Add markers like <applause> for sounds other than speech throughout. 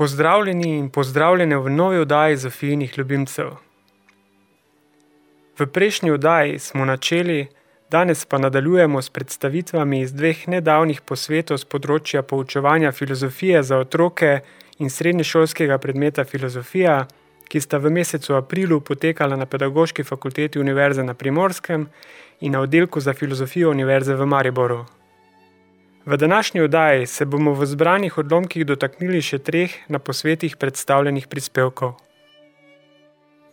Pozdravljeni in pozdravljene v novi oddaji Zofijnih ljubimcev. V prejšnji oddaji smo načeli, danes pa nadaljujemo s predstavitvami iz dveh nedavnih posvetov z področja poučevanja filozofije za otroke in srednješolskega predmeta filozofija, ki sta v mesecu aprilu potekala na Pedagoški fakulteti Univerze na Primorskem in na oddelku za filozofijo Univerze v Mariboru. V današnji oddaji se bomo v zbranih odlomkih dotaknili še treh na posvetih predstavljenih prispevkov.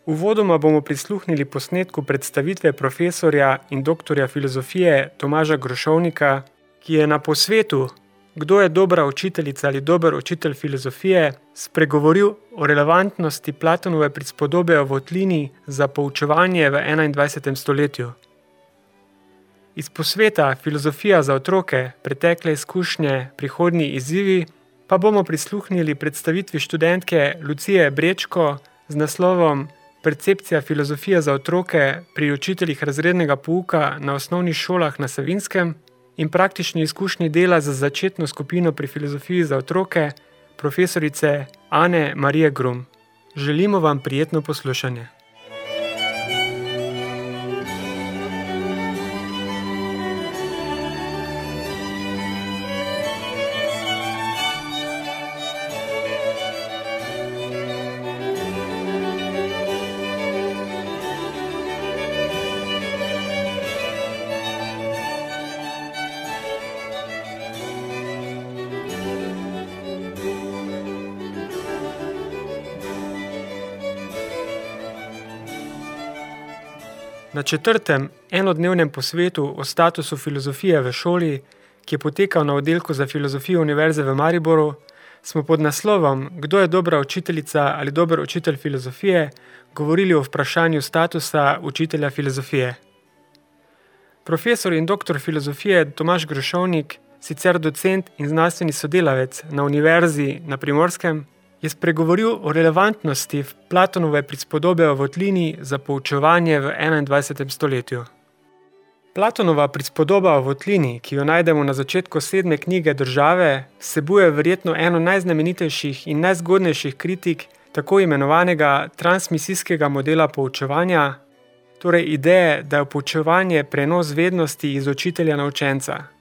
Uvodoma bomo prisluhnili posnetku predstavitve profesorja in doktorja filozofije Tomaža Grošovnika, ki je na posvetu, kdo je dobra učiteljica ali dober učitelj filozofije, spregovoril o relevantnosti Platonove prispodobe o votlini za poučevanje v 21. stoletju. Iz posveta Filozofija za otroke, pretekle izkušnje, prihodnji izzivi, pa bomo prisluhnili predstavitvi študentke Lucije Brečko z naslovom Percepcija filozofije za otroke pri učiteljih razrednega pouka na osnovnih šolah na Savinskem in praktični izkušnji dela za začetno skupino pri filozofiji za otroke, profesorice Ane Marije Grum. Želimo vam prijetno poslušanje. Na četrtem enodnevnem posvetu o statusu filozofije v šoli, ki je potekal na oddelku za filozofijo Univerze v Mariboru, smo pod naslovom Kdo je dobra učiteljica ali dober učitelj filozofije govorili o vprašanju statusa učitelja filozofije. Profesor in doktor filozofije Tomaš Grošovnik, sicer docent in znanstveni sodelavec na Univerzi na Primorskem, je spregovoril o relevantnosti Platonove prispodobe o votlini za poučevanje v 21. stoletju. Platonova prispodoba o votlini, ki jo najdemo na začetku sedme knjige države, vsebuje verjetno eno najznamenitejših in najzgodnejših kritik tako imenovanega transmisijskega modela poučevanja, torej ideje, da je poučevanje prenos vednosti iz učitelja na učenca.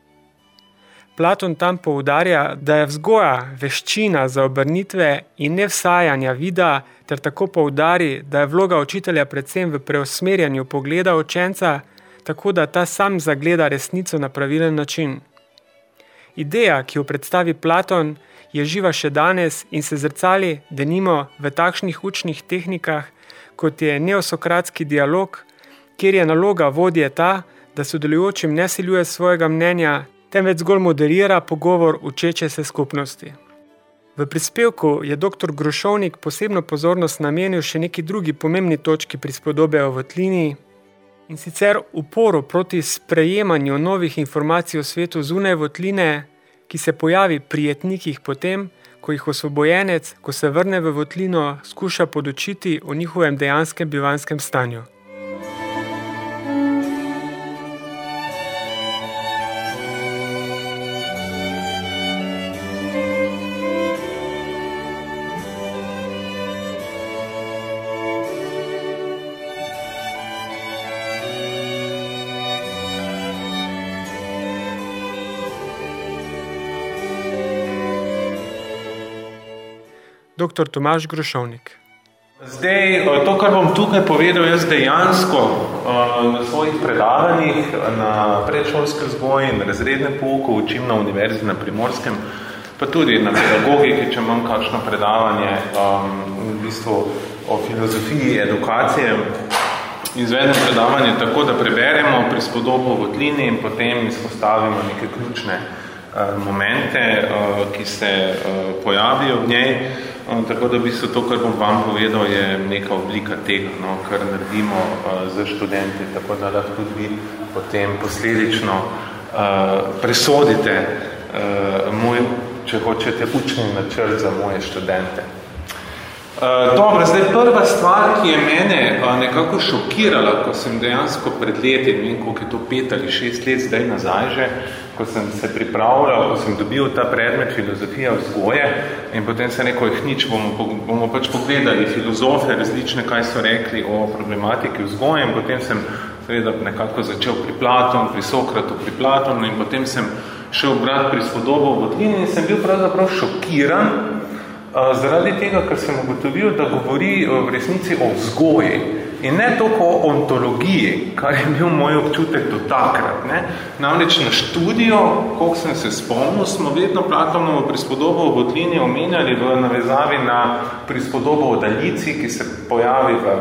Platon tam poudarja, da je vzgoja veščina za obrnitve in ne vsajanja vida, ter tako poudari, da je vloga učitelja predvsem v preusmerjanju pogleda učenca, tako da ta sam zagleda resnico na pravilen način. Ideja, ki jo predstavi Platon, je živa še danes in se zrcali, da nimo v takšnih učnih tehnikah, kot je neosokratski dialog, kjer je naloga vodje ta, da sodelujočim ne siljuje svojega mnenja, temveč zgolj moderira pogovor učeče se skupnosti. V prispevku je dr. Grošovnik posebno pozornost namenil še neki drugi pomembni točki prispodobe o votlini in sicer uporu proti sprejemanju novih informacij o svetu zunaj votline, ki se pojavi pri etnikih potem, ko jih osvobojenec, ko se vrne v votlino, skuša podočiti o njihovem dejanskem bivanskem stanju. Dr. Tomaž Grošovnik. Zdaj, to, kar bom tukaj povedal, jaz dejansko na svojih predavanjih na predšolske vzgoji in razredne pouku učim na univerzi na Primorskem, pa tudi na pedagogiki, če imam kakšno predavanje v bistvu o filozofiji edukacije. Izvedem predavanje tako, da preberemo prispodobo v tlini in potem izpostavimo neke ključne momente, ki se pojavijo v njej. Tako da v bistvu to, kar bom vam povedal, je neka oblika tega, no, kar naredimo uh, za študente, tako da lahko tudi vi potem posledično uh, presodite uh, moj, če hočete, učni načrt za moje študente. Uh, dobro, zdaj prva stvar, ki je mene uh, nekako šokirala, ko sem dejansko pred leti, ne vem, koliko je to pet ali šest let zdaj nazaj že, ko sem se pripravljal, ko sem dobil ta predmet filozofija vzgoje in potem se rekel, jih nič, bomo, bomo pač pogledali filozofe različne, kaj so rekli o problematiki vzgoje. In potem sem seveda nekako začel pri Platon, pri Sokratu, pri Platonu in potem sem šel brati pri spodobo v Vodlini in sem bil pravzaprav šokiran zaradi tega, ker sem ugotovil, da govori v resnici o vzgoji. In ne toliko o ontologiji, kar je bil moj občutek do takrat. Ne? Namreč na študijo, koliko sem se spomnil, smo vedno Platonovo prispodobo v Botlini omenjali v navezavi na prispodobo o daljici, ki se pojavi v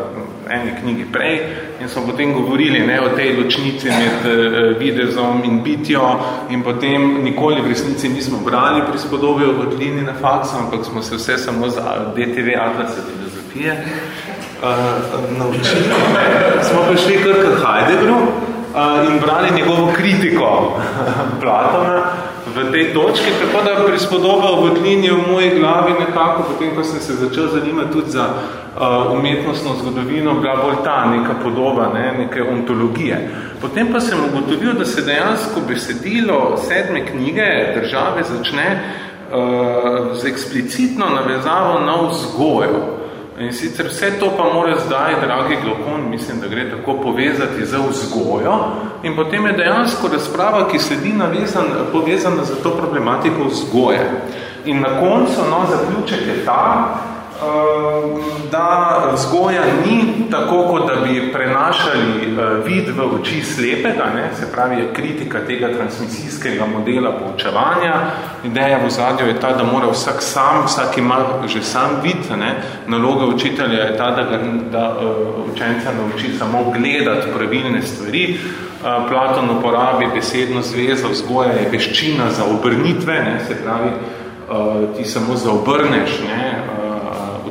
eni knjigi prej in smo potem govorili ne, o tej ločnici med uh, videzom in bitjo in potem nikoli v resnici nismo brali prispodobe o Botlini na faksu, ampak smo se vse samo za DTV Atlasa filozofije uh, naučili. Smo prišli kar k Heideggeru uh, in brali njegovo kritiko Platona v tej točki, tako da prispodobal v tlini v moji glavi nekako, potem, ko sem se začel zanimati tudi za uh, umetnostno zgodovino, bila bolj ta neka podoba, ne, neke ontologije. Potem pa sem ugotovil, da se dejansko besedilo sedme knjige države začne uh, z eksplicitno navezavo na vzgojo. In sicer vse to pa mora zdaj, dragi glokon, mislim, da gre tako povezati z vzgojo in potem je dejansko razprava, ki sledi navezan, povezana za to problematiko vzgoje. In na koncu, no, zaključek je ta, da vzgoja ni tako, kot da bi prenašali eh, vid v oči slepega, ne? se pravi, je kritika tega transmisijskega modela poučevanja. Ideja v zadju je ta, da mora vsak sam, vsak ima že sam vid, ne? naloga učitelja je ta, da, ga, da uh, učenca nauči samo gledati pravilne stvari. Uh, Platon uporabi besedno zvezo, vzgoja je veščina za obrnitve, ne? se pravi, ti samo zaobrneš, ne?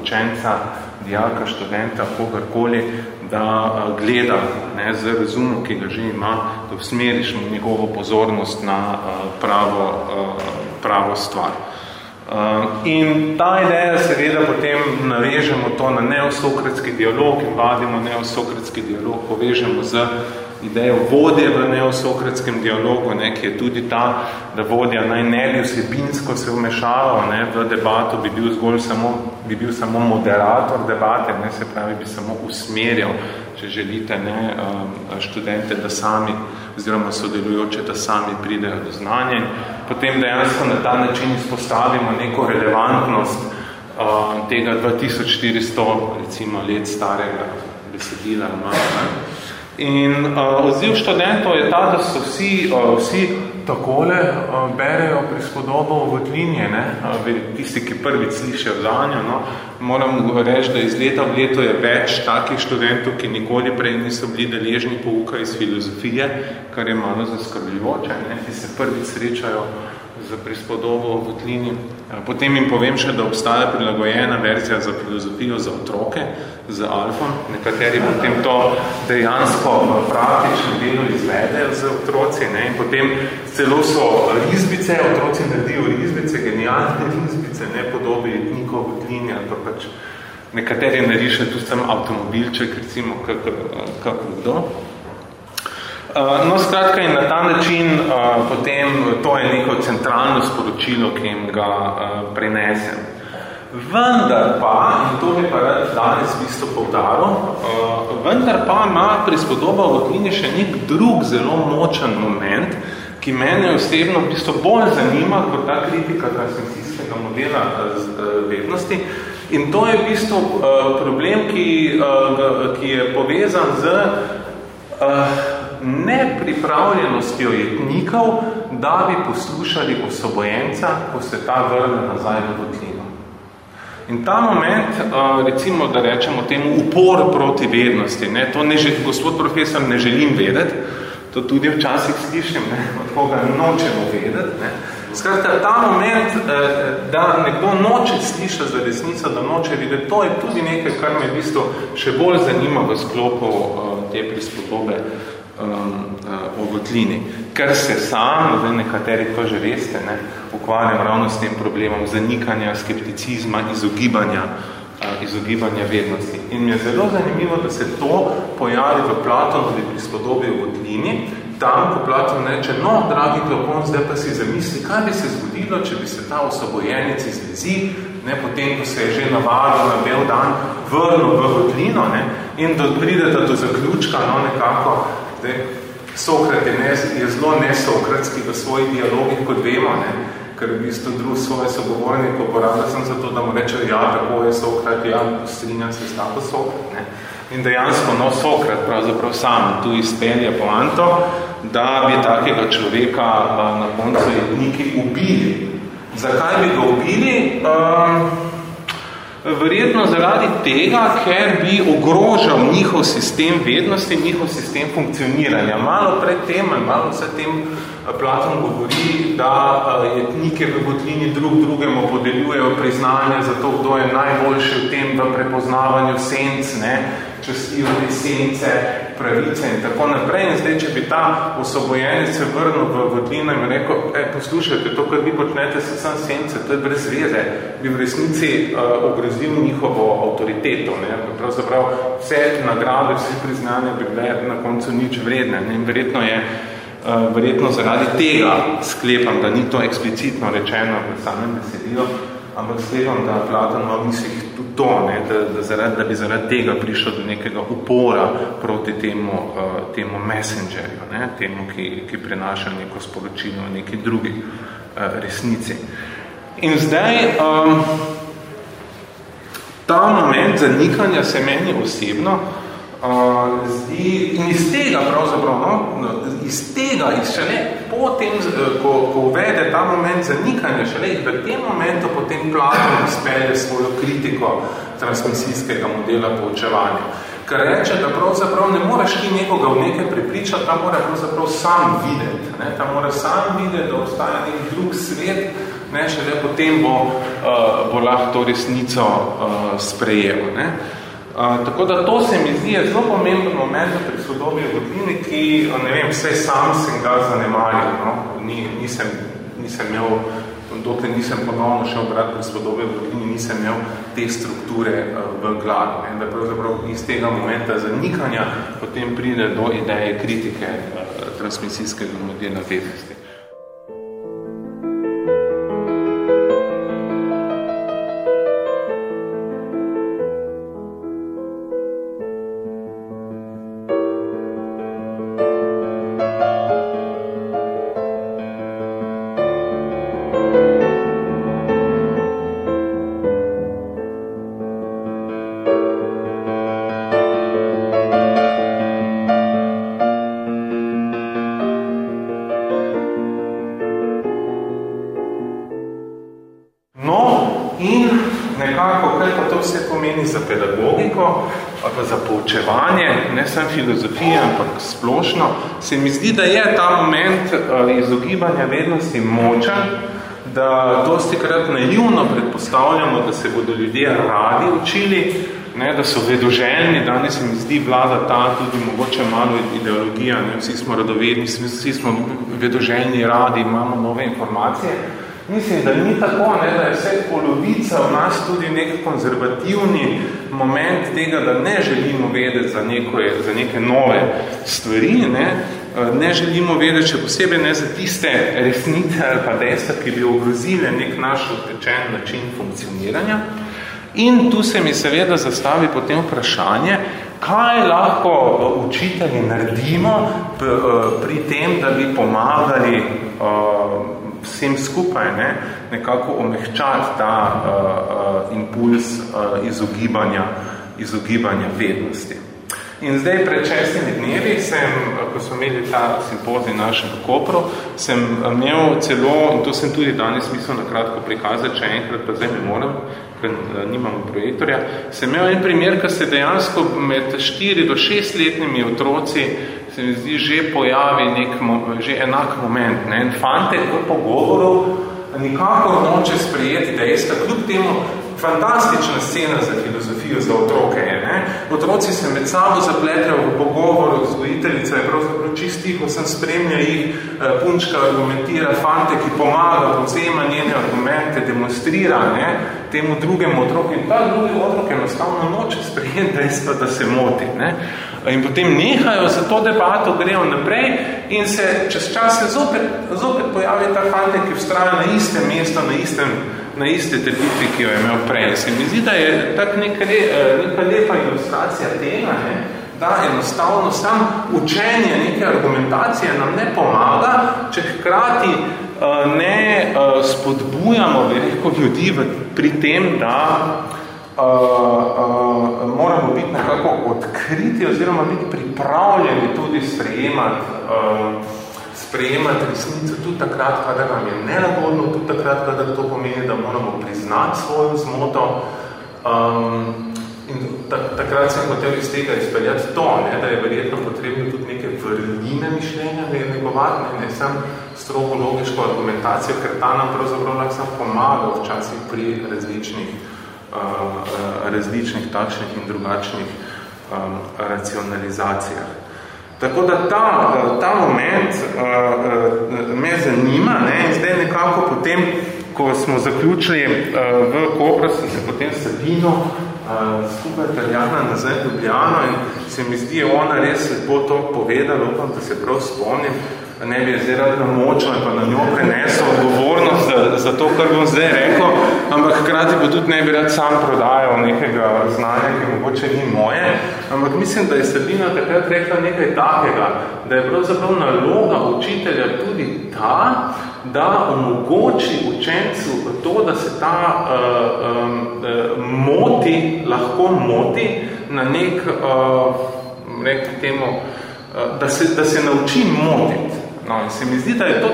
Učenca, dijaka, študenta, kogarkoli, da gleda ne, z razumom, ki ga že ima, da usmeriš njegovo pozornost na pravo, pravo stvar. In ta ideja seveda potem navežemo to na neosokratski dialog in vadimo neosokratski dialog, povežemo z idejo vodje v neosokratskem dialogu, ne, ki je tudi ta, da vodja naj ne bi vsebinsko se vmešalo ne, v debato, bi bil zgolj samo, bi bil samo moderator debate, ne, se pravi, bi samo usmerjal, če želite, ne, um, študente, da sami, oziroma sodelujoče, da sami pridejo do znanja potem dejansko na ta način izpostavimo neko relevantnost uh, tega 2400 recimo let starega besedila. Ne. In uh, odziv študentov je ta, da so vsi, uh, vsi takole uh, berejo prispodobo v tlinje, ne? Uh, tisti, ki prvi slišijo za njo. No? Moram reči, da iz leta v leto je več takih študentov, ki nikoli prej niso bili deležni pouka iz filozofije, kar je malo zaskrbljivoče, ne? ki se prvi srečajo za prispodobo v tlini. Potem jim povem še, da obstaja prilagojena verzija za filozofijo za otroke, z alfom. Nekateri potem to dejansko praktično delo izvedejo z otroci. Ne? In potem celo so rizbice, otroci naredijo rizbice, genialne rizbice, ne podobi etnikov v tlini, ali pa pač nekateri narišajo tudi sam avtomobilček, recimo, kako kdo. Uh, no, skratka, in na ta način uh, potem to je neko centralno sporočilo, ki jim ga uh, prenesem. Vendar pa, in to bi pa danes v bistvu povdaril, uh, vendar pa ima prispodoba v knjini še nek drug zelo močen moment, ki mene osebno v bistvu bolj zanima kot ta kritika transmisijskega modela uh, vednosti, In to je v bistvu uh, problem, ki, uh, ki je povezan z uh, nepripravljenostjo jetnikov, da bi poslušali osobojenca, ko se ta vrne nazaj v votlino. In ta moment, recimo, da rečemo temu upor proti vednosti, ne, to ne, gospod profesor ne želim vedeti, to tudi včasih slišim, ne, od koga nočemo vedeti, ne, Skratka, ta moment, eh, da nekdo noče slišati za resnico, da noče videti, to je tudi nekaj, kar me v bistvu še bolj zanima v sklopu eh, te prispodobe um, o votlini. Ker se sam, zdaj nekateri to že veste, ne, ukvarjam ravno s tem problemom zanikanja, skepticizma, izogibanja, izogibanja vednosti. In mi je zelo zanimivo, da se to pojavi v Platonovi prispodobi o votlini, tam, ko Platon reče, no, dragi Klopon, zdaj pa si zamisli, kaj bi se zgodilo, če bi se ta osobojenec izlezi, ne, potem, ko se je že navadil na bel dan, vrnil v hotlino, ne, in da pridete do zaključka, no, nekako, zdaj, Sokrat je, ne, je zelo nesokratski v svojih dialogih, kot vemo, ne, ker v bistvu drug svoje sogovornike uporablja sem zato, da mu reče, ja, tako je Sokrat, ja, strinjam se s tako Sokrat, ne. In dejansko no Sokrat pravzaprav sam tu izpelje poanto, da bi takega človeka na koncu jedniki ubili. Zakaj bi ga ubili? Um, verjetno zaradi tega, ker bi ogrožal njihov sistem vednosti, njihov sistem funkcioniranja. Malo pred tem, malo vse tem Platon govori, da jetnike v Botlini drug drugemu podeljujejo priznanje za to, kdo je najboljši v tem v prepoznavanju senc, ne, častijo te sence, pravice in tako naprej. In zdaj, če bi ta osobojenec se vrnil v vodlino in rekel, e, poslušajte, to, kar vi počnete, so sam sence, to je brez veze, bi v resnici uh, ogrozil njihovo avtoriteto. Ne? Pravzaprav vse nagrade, vse priznanja bi bile na koncu nič vredne. Ne? In verjetno je uh, verjetno zaradi tega sklepam, da ni to eksplicitno rečeno v samem besedilu, ampak sklepam, da Platon ima v mislih tudi to, ne, da, da, zaradi, da bi zaradi tega prišel do nekega upora proti temu, uh, temu messengerju, ne, temu, ki, ki prenaša neko sporočilo v neki drugi uh, resnici. In zdaj, um, ta moment zanikanja se meni osebno uh, zdi, in iz tega pravzaprav, no, iz tega, iz šele potem, ko, ko uvede ta moment zanikanja, šele v tem momentu potem Platon izpelje svojo kritiko transmisijskega modela poučevanja. Ker reče, da pravzaprav ne moreš ti nekoga v nekaj pripričati, ta mora pravzaprav sam videti. Ne? Ta mora sam videti, da obstaja nek drug svet, ne? šele potem bo, uh, bo lahko to resnico uh, sprejel. Ne? Uh, tako da to se mi zdi zelo pomemben moment pri sodobi v Vodlini, ki, ne vem, vse sam sem ga zanemaril, no? Ni, nisem, nisem imel, dokler nisem ponovno šel brat pri sodobi v Vodlini, nisem imel te strukture uh, v glavi. Ne? Da pravzaprav iz tega momenta zanikanja potem pride do ideje kritike uh, transmisijskega modela vednosti. Se mi zdi, da je ta moment uh, izogibanja vednosti močen, da dosti krat naivno predpostavljamo, da se bodo ljudje radi učili, ne, da so vedoželjni, danes se mi zdi vlada ta tudi mogoče malo ideologija, ne, vsi smo radovedni, vsi smo vedoželjni, radi, imamo nove informacije, Mislim, da ni tako, ne, da je vse polovica v nas tudi nek konzervativni moment tega, da ne želimo vedeti za, neko, za neke nove stvari, ne, ne želimo vedeti, če posebej ne za tiste resnice ali pa dejstva, ki bi ogrozile nek naš odtečen način funkcioniranja. In tu se mi seveda zastavi potem vprašanje, kaj lahko učitelji naredimo pri tem, da bi pomagali vsem skupaj ne, nekako omehčati ta uh, uh, impuls uh, izogibanja, izogibanja vednosti. In zdaj pred šestimi dnevi sem, ko smo imeli ta simpozij našem Kopru, sem imel celo, in to sem tudi danes mislil na kratko prikazati, če enkrat pa zdaj ne moram, ker eh, nimamo projektorja, sem imel en primer, ko se dejansko med 4 do 6 letnimi otroci se mi zdi že pojavi nek, že enak moment. Ne? En fantek v pogovoru nikako noče sprejeti dejstva, kljub temu, fantastična scena za filozofijo, za otroke je. Ne? Otroci se med sabo zapletrajo v pogovoru, vzgojiteljica je pravzaprav čist tiho, sem spremlja jih, eh, punčka argumentira, fante, ki pomaga, povzema njene argumente, demonstrira ne? temu drugemu otroku in ta drugi otrok enostavno noče sprejeti dejstva, da se moti. Ne? In potem nehajo za to debato, grejo naprej in se čez čas se zopet, zopet pojavi ta fante, ki vstraja na istem mestu, na istem na iste trditvi, ki jo je imel prej. Se mi zdi, da je tak neka, eh, neka lepa ilustracija tega, ne, da enostavno sam učenje neke argumentacije nam ne pomaga, če hkrati uh, ne uh, spodbujamo veliko ljudi v, pri tem, da uh, uh, moramo biti nekako odkriti oziroma biti pripravljeni tudi sprejemati uh, sprejemati resnico tudi takrat, kadar nam je nelagodno, tudi takrat, kadar to pomeni, da moramo priznati svojo zmoto. Um, in takrat sem hotel iz tega izpeljati to, ne, da je verjetno potrebno tudi neke vrline mišljenja negovati, ne, ne sem strogo logiško argumentacijo, ker ta nam pravzaprav lahko sam pomaga včasih pri različnih, uh, uh, različnih takšnih in drugačnih um, racionalizacijah. Tako da ta, eh, ta moment uh, me zanima ne, in zdaj nekako potem, ko smo zaključili uh, v Kopru, sem se potem Sabino skupaj Italijana nazaj Ljubljano in se mi zdi, ona res bo to povedala, upam, da se prav spomnim, ne bi zdaj rad na močno in pa na njo prenesel odgovornost za, za to, kar bom zdaj rekel, ampak hkrati bo tudi ne bi rad sam prodajal nekega znanja, ki mogoče ni moje, ampak mislim, da je Sabina takrat rekla nekaj takega, da je pravzaprav naloga učitelja tudi ta, da omogoči učencu to, da se ta uh, um, moti, lahko moti na nek, uh, nek temu, uh, da, se, da se nauči motiti. No, in se mi zdi, da je to,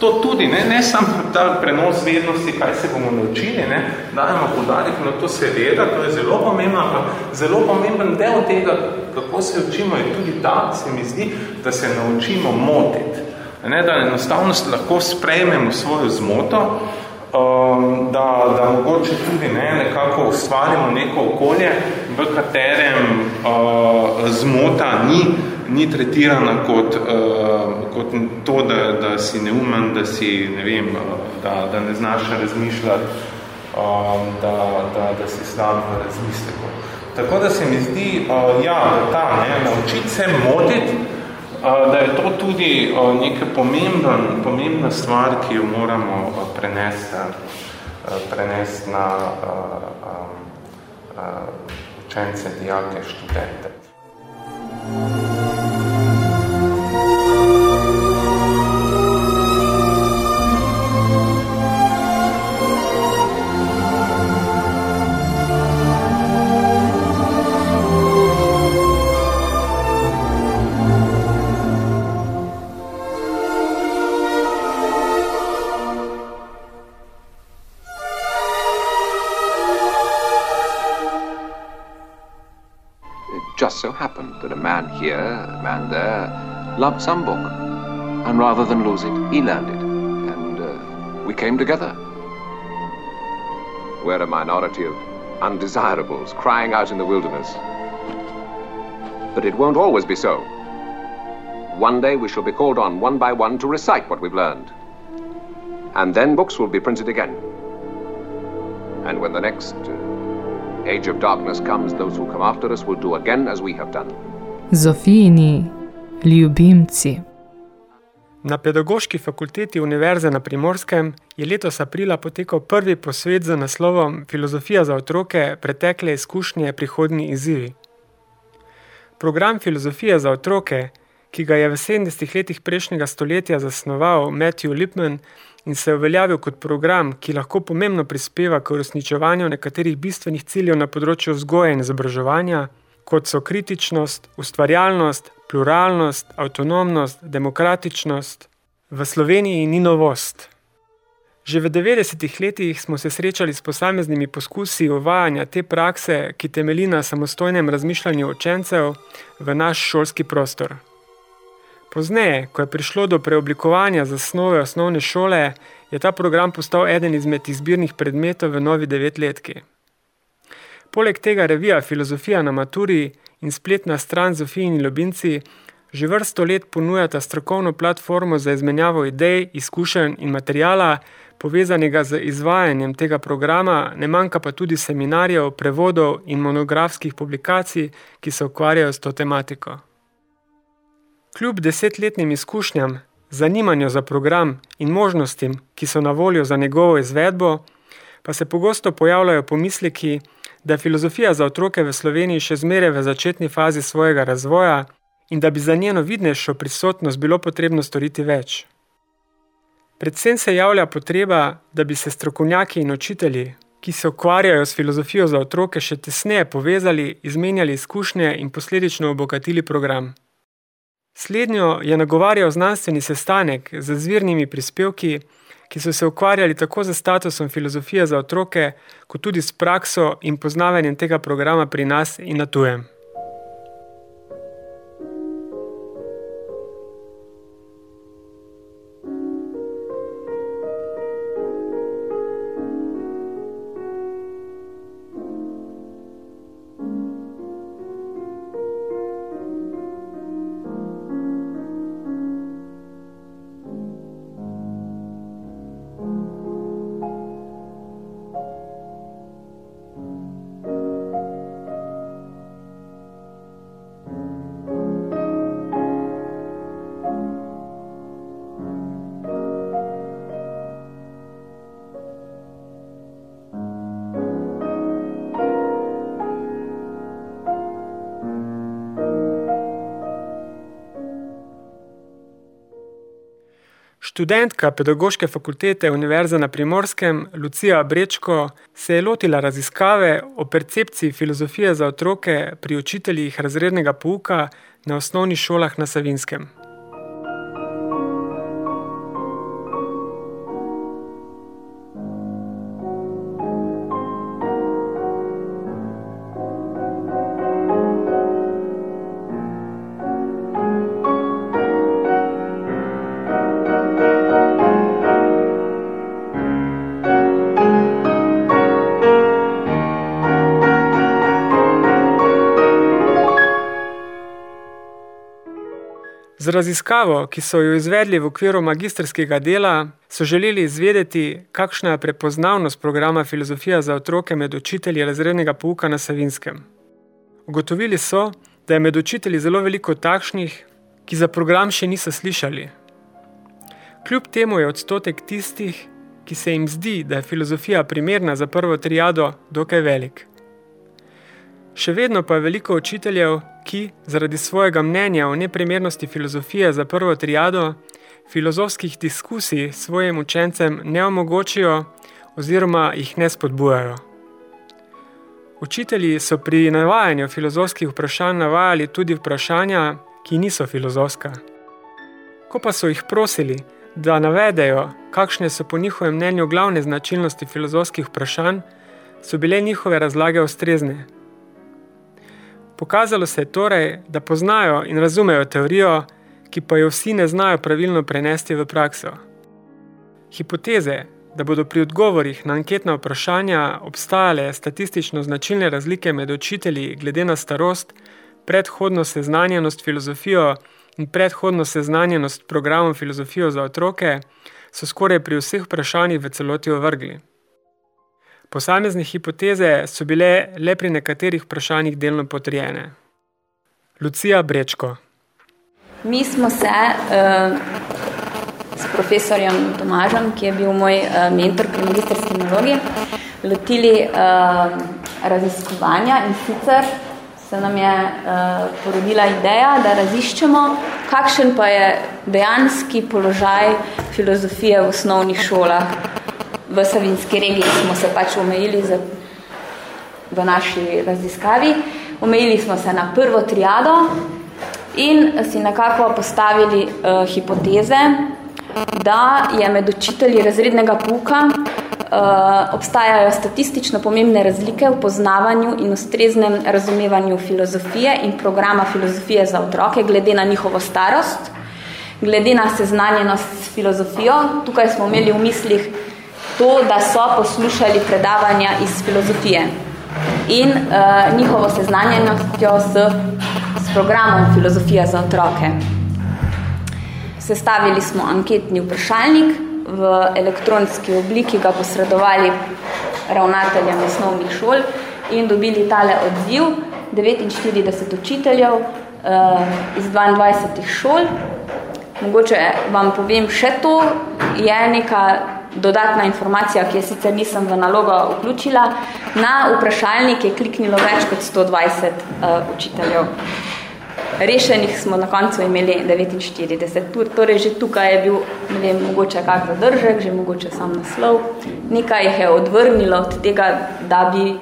to tudi, ne, ne samo ta prenos vednosti, kaj se bomo naučili, ne, dajemo podarek na to seveda, to je zelo pomembno, ampak zelo pomemben del tega, kako se učimo, je tudi ta, se mi zdi, da se naučimo motiti. Ne, da enostavno lahko sprejmemo svojo zmoto, um, da, da mogoče tudi ne, nekako ustvarimo neko okolje, v katerem uh, zmota ni ni tretirana kot, uh, kot to, da, da si neumen, da si, ne vem, da, da ne znaš razmišljati, um, da, da, da si slab v razmisleku. Tako da se mi zdi, uh, ja, da ta, ne, naučiti se motiti, uh, da je to tudi uh, neka pomemben, pomembna stvar, ki jo moramo uh, prenesti, uh, prenesti na uh, um, uh, učence, dijake, študente. Thank you. Loved some book. And rather than lose it, he learned it. And uh, we came together. We're a minority of undesirables crying out in the wilderness. But it won't always be so. One day we shall be called on one by one to recite what we've learned. And then books will be printed again. And when the next uh, age of darkness comes, those who come after us will do again as we have done. Zofijini, ljubimci. Na pedagoški fakulteti Univerze na Primorskem je letos aprila potekal prvi posvet za naslovom Filozofija za otroke, pretekle izkušnje, prihodni izzivi. Program Filozofija za otroke, ki ga je v 70 letih prejšnjega stoletja zasnoval Matthew Lipman in se uveljavil kot program, ki lahko pomembno prispeva k uresničevanju nekaterih bistvenih ciljev na področju vzgoje in izobraževanja, kot so kritičnost, ustvarjalnost, pluralnost, avtonomnost, demokratičnost, v Sloveniji ni novost. Že v 90-ih letih smo se srečali s posameznimi poskusi uvajanja te prakse, ki temelji na samostojnem razmišljanju učencev v naš šolski prostor. Pozneje, ko je prišlo do preoblikovanja zasnove osnovne šole, je ta program postal eden izmed izbirnih predmetov v novi devetletki. Poleg tega revija Filozofija na maturi in spletna stran Zofiji in Ljubinci že vrsto let ponujata strokovno platformo za izmenjavo idej, izkušenj in materijala, povezanega z izvajanjem tega programa, ne manjka pa tudi seminarjev, prevodov in monografskih publikacij, ki se ukvarjajo s to tematiko. Kljub desetletnim izkušnjam, zanimanju za program in možnostim, ki so na voljo za njegovo izvedbo, pa se pogosto pojavljajo pomisleki, da je filozofija za otroke v Sloveniji še zmeraj v začetni fazi svojega razvoja in da bi za njeno vidnejšo prisotnost bilo potrebno storiti več. Predvsem se javlja potreba, da bi se strokovnjaki in učitelji, ki se ukvarjajo s filozofijo za otroke, še tesneje povezali, izmenjali izkušnje in posledično obogatili program. Slednjo je nagovarjal znanstveni sestanek z zvirnimi prispevki, ki so se ukvarjali tako z statusom filozofije za otroke, kot tudi s prakso in poznavanjem tega programa pri nas in na tujem. Študentka pedagoške fakultete Univerze na Primorskem, Lucija Brečko, se je lotila raziskave o percepciji filozofije za otroke pri učiteljih razrednega pouka na osnovnih šolah na Savinskem. Z raziskavo, ki so jo izvedli v okviru magistrskega dela, so želeli izvedeti, kakšna je prepoznavnost programa Filozofija za otroke med učitelji razrednega pouka na Savinskem. Ugotovili so, da je med učitelji zelo veliko takšnih, ki za program še niso slišali. Kljub temu je odstotek tistih, ki se jim zdi, da je filozofija primerna za prvo triado, dokaj velik. Še vedno pa je veliko učiteljev, ki zaradi svojega mnenja o neprimernosti filozofije za prvo triado, filozofskih diskusij svojim učencem ne omogočijo oziroma jih ne spodbujajo. Učitelji so pri navajanju filozofskih vprašanj navajali tudi vprašanja, ki niso filozofska. Ko pa so jih prosili, da navedejo, kakšne so po njihovem mnenju glavne značilnosti filozofskih vprašanj, so bile njihove razlage ustrezne. Pokazalo se je torej, da poznajo in razumejo teorijo, ki pa jo vsi ne znajo pravilno prenesti v prakso. Hipoteze, da bodo pri odgovorih na anketna vprašanja obstajale statistično značilne razlike med učitelji glede na starost, predhodno seznanjenost filozofijo in predhodno seznanjenost programom filozofijo za otroke, so skoraj pri vseh vprašanjih v celoti ovrgli. Posamezne hipoteze so bile le pri nekaterih vprašanjih delno potrjene. Lucija Brečko. Mi smo se uh, s profesorjem Tomažem, ki je bil moj uh, mentor pri magistrski nalogi, lotili uh, raziskovanja in sicer se nam je uh, porodila ideja, da raziščemo kakšen pa je dejanski položaj filozofije v osnovnih šolah. V Savinski regiji smo se pač omejili za, v naši raziskavi. Omejili smo se na prvo triado in si nekako postavili uh, hipoteze, da je med učitelji razrednega puka uh, obstajajo statistično pomembne razlike v poznavanju in ustreznem razumevanju filozofije in programa filozofije za otroke glede na njihovo starost, glede na seznanjenost s filozofijo. Tukaj smo imeli v mislih to, da so poslušali predavanja iz filozofije in uh, njihovo seznanjenostjo s, s programom filozofija za otroke. Sestavili smo anketni vprašalnik, v elektronski obliki ga posredovali ravnateljem osnovnih šol in dobili tale odziv 49 učiteljev uh, iz 22 šol. Mogoče vam povem še to, je neka dodatna informacija, ki je sicer nisem v nalogo vključila. Na vprašalnik je kliknilo več kot 120 uh, eh, učiteljev. Rešenih smo na koncu imeli 49 tur, torej že tukaj je bil, ne vem, mogoče kak zadržek, že mogoče sam naslov. Nekaj jih je odvrnilo od tega, da bi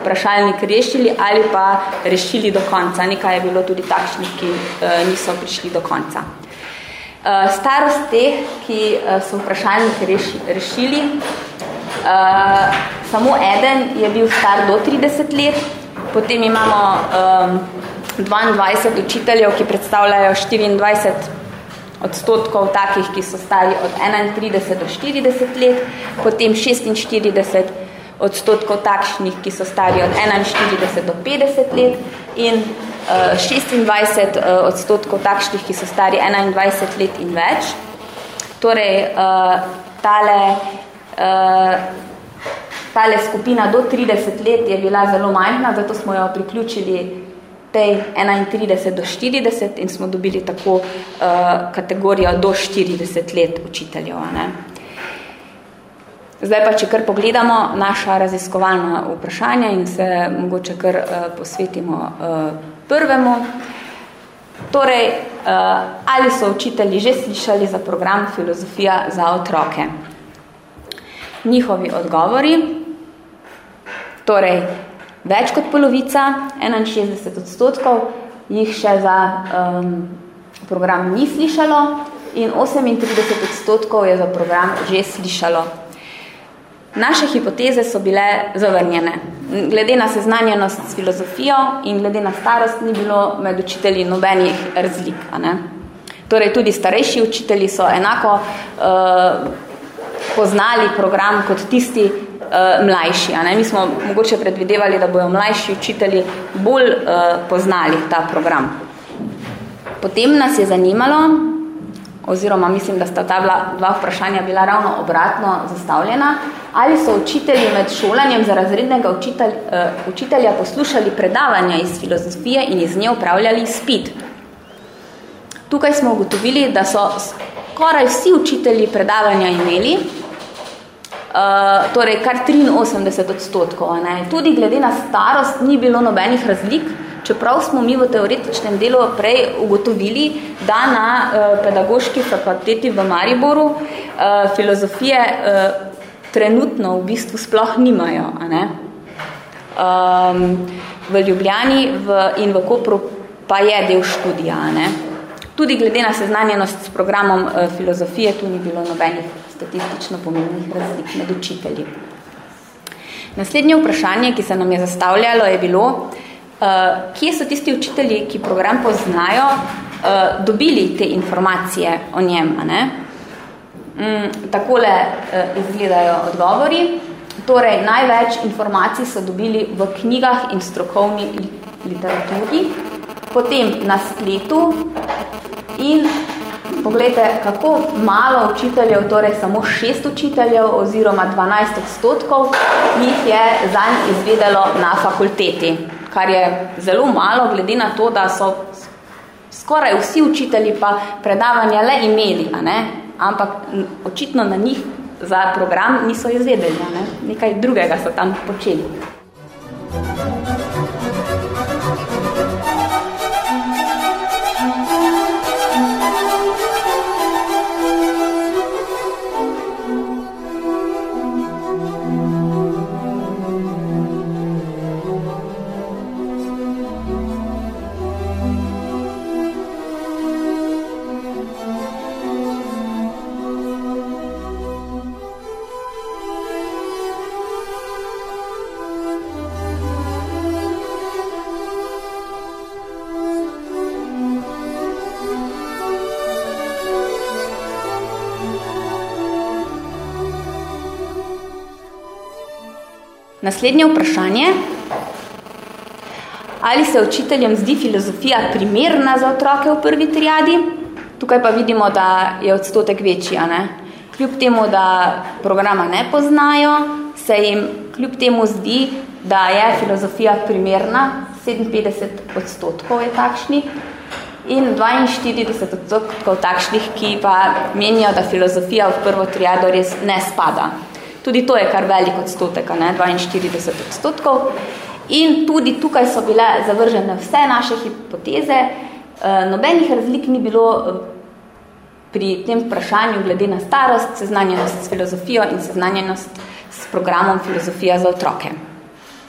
vprašalnik rešili ali pa rešili do konca. Nekaj je bilo tudi takšnih, ki uh, niso prišli do konca. Uh, starost teh, ki uh, so vprašalnik reši, rešili, uh, samo eden je bil star do 30 let, potem imamo um, 22 učiteljev, ki predstavljajo 24 odstotkov takih, ki so stari od 31 do 40 let, potem 46 odstotkov takšnih, ki so stari od 41 do 50 let. In 26 uh, odstotkov takšnih, ki so stari 21 let in več. Torej, uh, tale, tale skupina do 30 let je bila zelo majhna, zato smo jo priključili tej 31 do 40 in smo dobili tako kategorijo do 40 let učiteljev. Ne. Zdaj pa, če kar pogledamo naša raziskovalna vprašanja in se mogoče kar uh, posvetimo uh, prvemu. Torej, uh, ali so učitelji že slišali za program Filozofija za otroke? Njihovi odgovori, torej, več kot polovica, 61 odstotkov, jih še za um, program ni slišalo in 38 odstotkov je za program že slišalo. Naše hipoteze so bile zavrnjene. Glede na seznanjenost s filozofijo in glede na starost ni bilo med učitelji nobenih razlik. A ne? Torej, tudi starejši učitelji so enako uh, poznali program kot tisti, uh, mlajši. A ne? Mi smo mogoče predvidevali, da bojo mlajši učitelji bolj uh, poznali ta program. Potem nas je zanimalo, oziroma mislim, da sta ta dva vprašanja bila ravno obratno zastavljena, ali so učitelji med šolanjem za razrednega učitelj, uh, učitelja poslušali predavanja iz filozofije in iz nje upravljali spit. Tukaj smo ugotovili, da so skoraj vsi učitelji predavanja imeli, Uh, torej kar 83 odstotkov. Ne. Tudi glede na starost ni bilo nobenih razlik, čeprav smo mi v teoretičnem delu prej ugotovili, da na uh, pedagoški fakulteti v Mariboru uh, filozofije uh, trenutno v bistvu sploh nimajo. A ne. Um, v Ljubljani v, in v Kopru pa je del študija. A ne. Tudi glede na seznanjenost s programom uh, filozofije tu ni bilo nobenih statistično pomembnih razlik med učitelji. Naslednje vprašanje, ki se nam je zastavljalo, je bilo, kje so tisti učitelji, ki program poznajo, uh, dobili te informacije o njem. Ne? Mm, takole uh, izgledajo odgovori. Torej, največ informacij so dobili v knjigah in strokovni literaturi, potem na spletu in Poglejte, kako malo učiteljev, torej samo šest učiteljev oziroma 12 odstotkov, jih je zanj izvedelo na fakulteti, kar je zelo malo, glede na to, da so skoraj vsi učitelji pa predavanja le imeli, a ne? ampak očitno na njih za program niso izvedeli, a ne? nekaj drugega so tam počeli. Thank you. Naslednje vprašanje. Ali se učiteljem zdi filozofija primerna za otroke v prvi triadi? Tukaj pa vidimo, da je odstotek večji. Ne? Kljub temu, da programa ne poznajo, se jim kljub temu zdi, da je filozofija primerna, 57 odstotkov je takšnih in 42 odstotkov takšnih, ki pa menijo, da filozofija v prvo triado res ne spada. Tudi to je kar velik odstotek, ne? 42 odstotkov. In tudi tukaj so bile zavržene vse naše hipoteze. E, nobenih razlik ni bilo eh, pri tem vprašanju glede na starost, seznanjenost s filozofijo in seznanjenost s programom filozofija za otroke.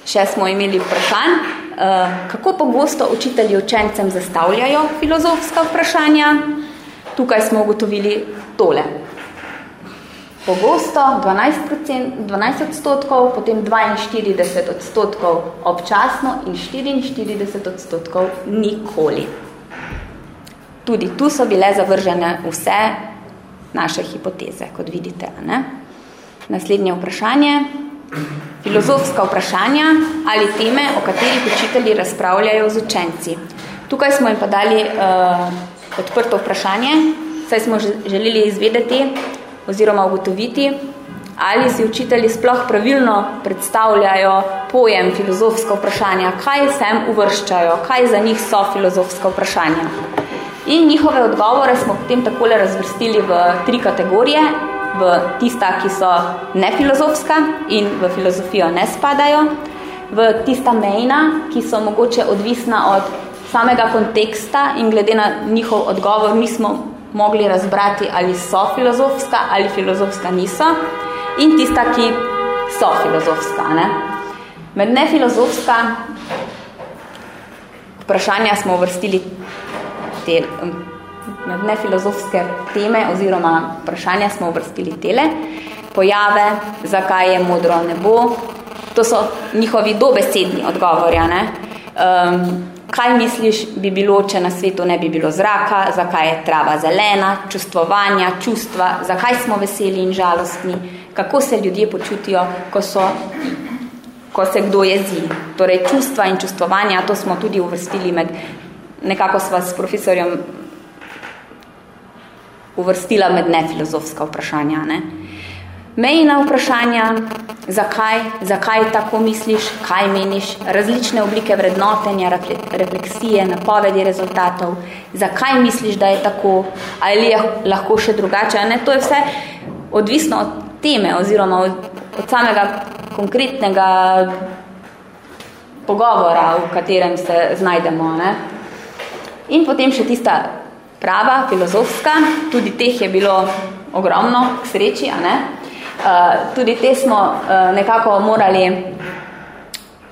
Še smo imeli vprašanj, eh, kako pogosto učitelji učencem zastavljajo filozofska vprašanja. Tukaj smo ugotovili tole. Pogosto 12, 12 odstotkov, potem 42 odstotkov občasno in 44 odstotkov nikoli. Tudi tu so bile zavržene vse naše hipoteze, kot vidite. Ne? Naslednje vprašanje. Filozofska vprašanja ali teme, o katerih učitelji razpravljajo z učenci. Tukaj smo jim pa dali uh, odprto vprašanje, saj smo želeli izvedeti oziroma ugotoviti, ali si učitelji sploh pravilno predstavljajo pojem filozofska vprašanja, kaj sem uvrščajo, kaj za njih so filozofska vprašanja. In njihove odgovore smo potem takole razvrstili v tri kategorije, v tista, ki so nefilozofska in v filozofijo ne spadajo, v tista mejna, ki so mogoče odvisna od samega konteksta in glede na njihov odgovor nismo mogli razbrati, ali so filozofska ali filozofska niso, in tista, ki so filozofska. Ne? Med nefilozofska vprašanja smo uvrstili te med nefilozofske teme oziroma vprašanja smo uvrstili tele, pojave, zakaj je modro nebo, to so njihovi dobesedni odgovorja. Ne? Um, kaj misliš bi bilo, če na svetu ne bi bilo zraka, zakaj je trava zelena, čustvovanja, čustva, zakaj smo veseli in žalostni, kako se ljudje počutijo, ko, so, ko se kdo jezi. Torej, čustva in čustvovanja, to smo tudi uvrstili med, nekako sva s profesorjem uvrstila med nefilozofska vprašanja. Ne? Mejna vprašanja, zakaj, zakaj tako misliš, kaj meniš, različne oblike vrednotenja, refleksije, napovedi rezultatov, zakaj misliš, da je tako, ali je lahko še drugače. Ne? To je vse odvisno od teme oziroma od, od samega konkretnega pogovora, v katerem se znajdemo. Ne? In potem še tista prava, filozofska, tudi teh je bilo ogromno, k sreči, a ne? Uh, tudi te smo uh, nekako morali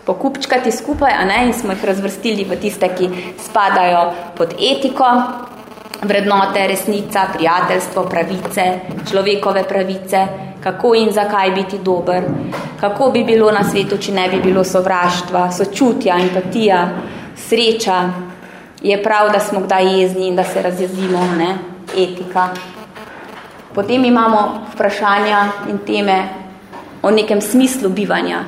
pokupčkati skupaj, a ne? In smo jih razvrstili v tiste, ki spadajo pod etiko, vrednote, resnica, prijateljstvo, pravice, človekove pravice, kako in zakaj biti dober, kako bi bilo na svetu, če ne bi bilo sovraštva, sočutja, empatija, sreča, je prav, da smo kdaj jezni in da se razjezimo, ne? etika. Potem imamo vprašanja in teme o nekem smislu bivanja,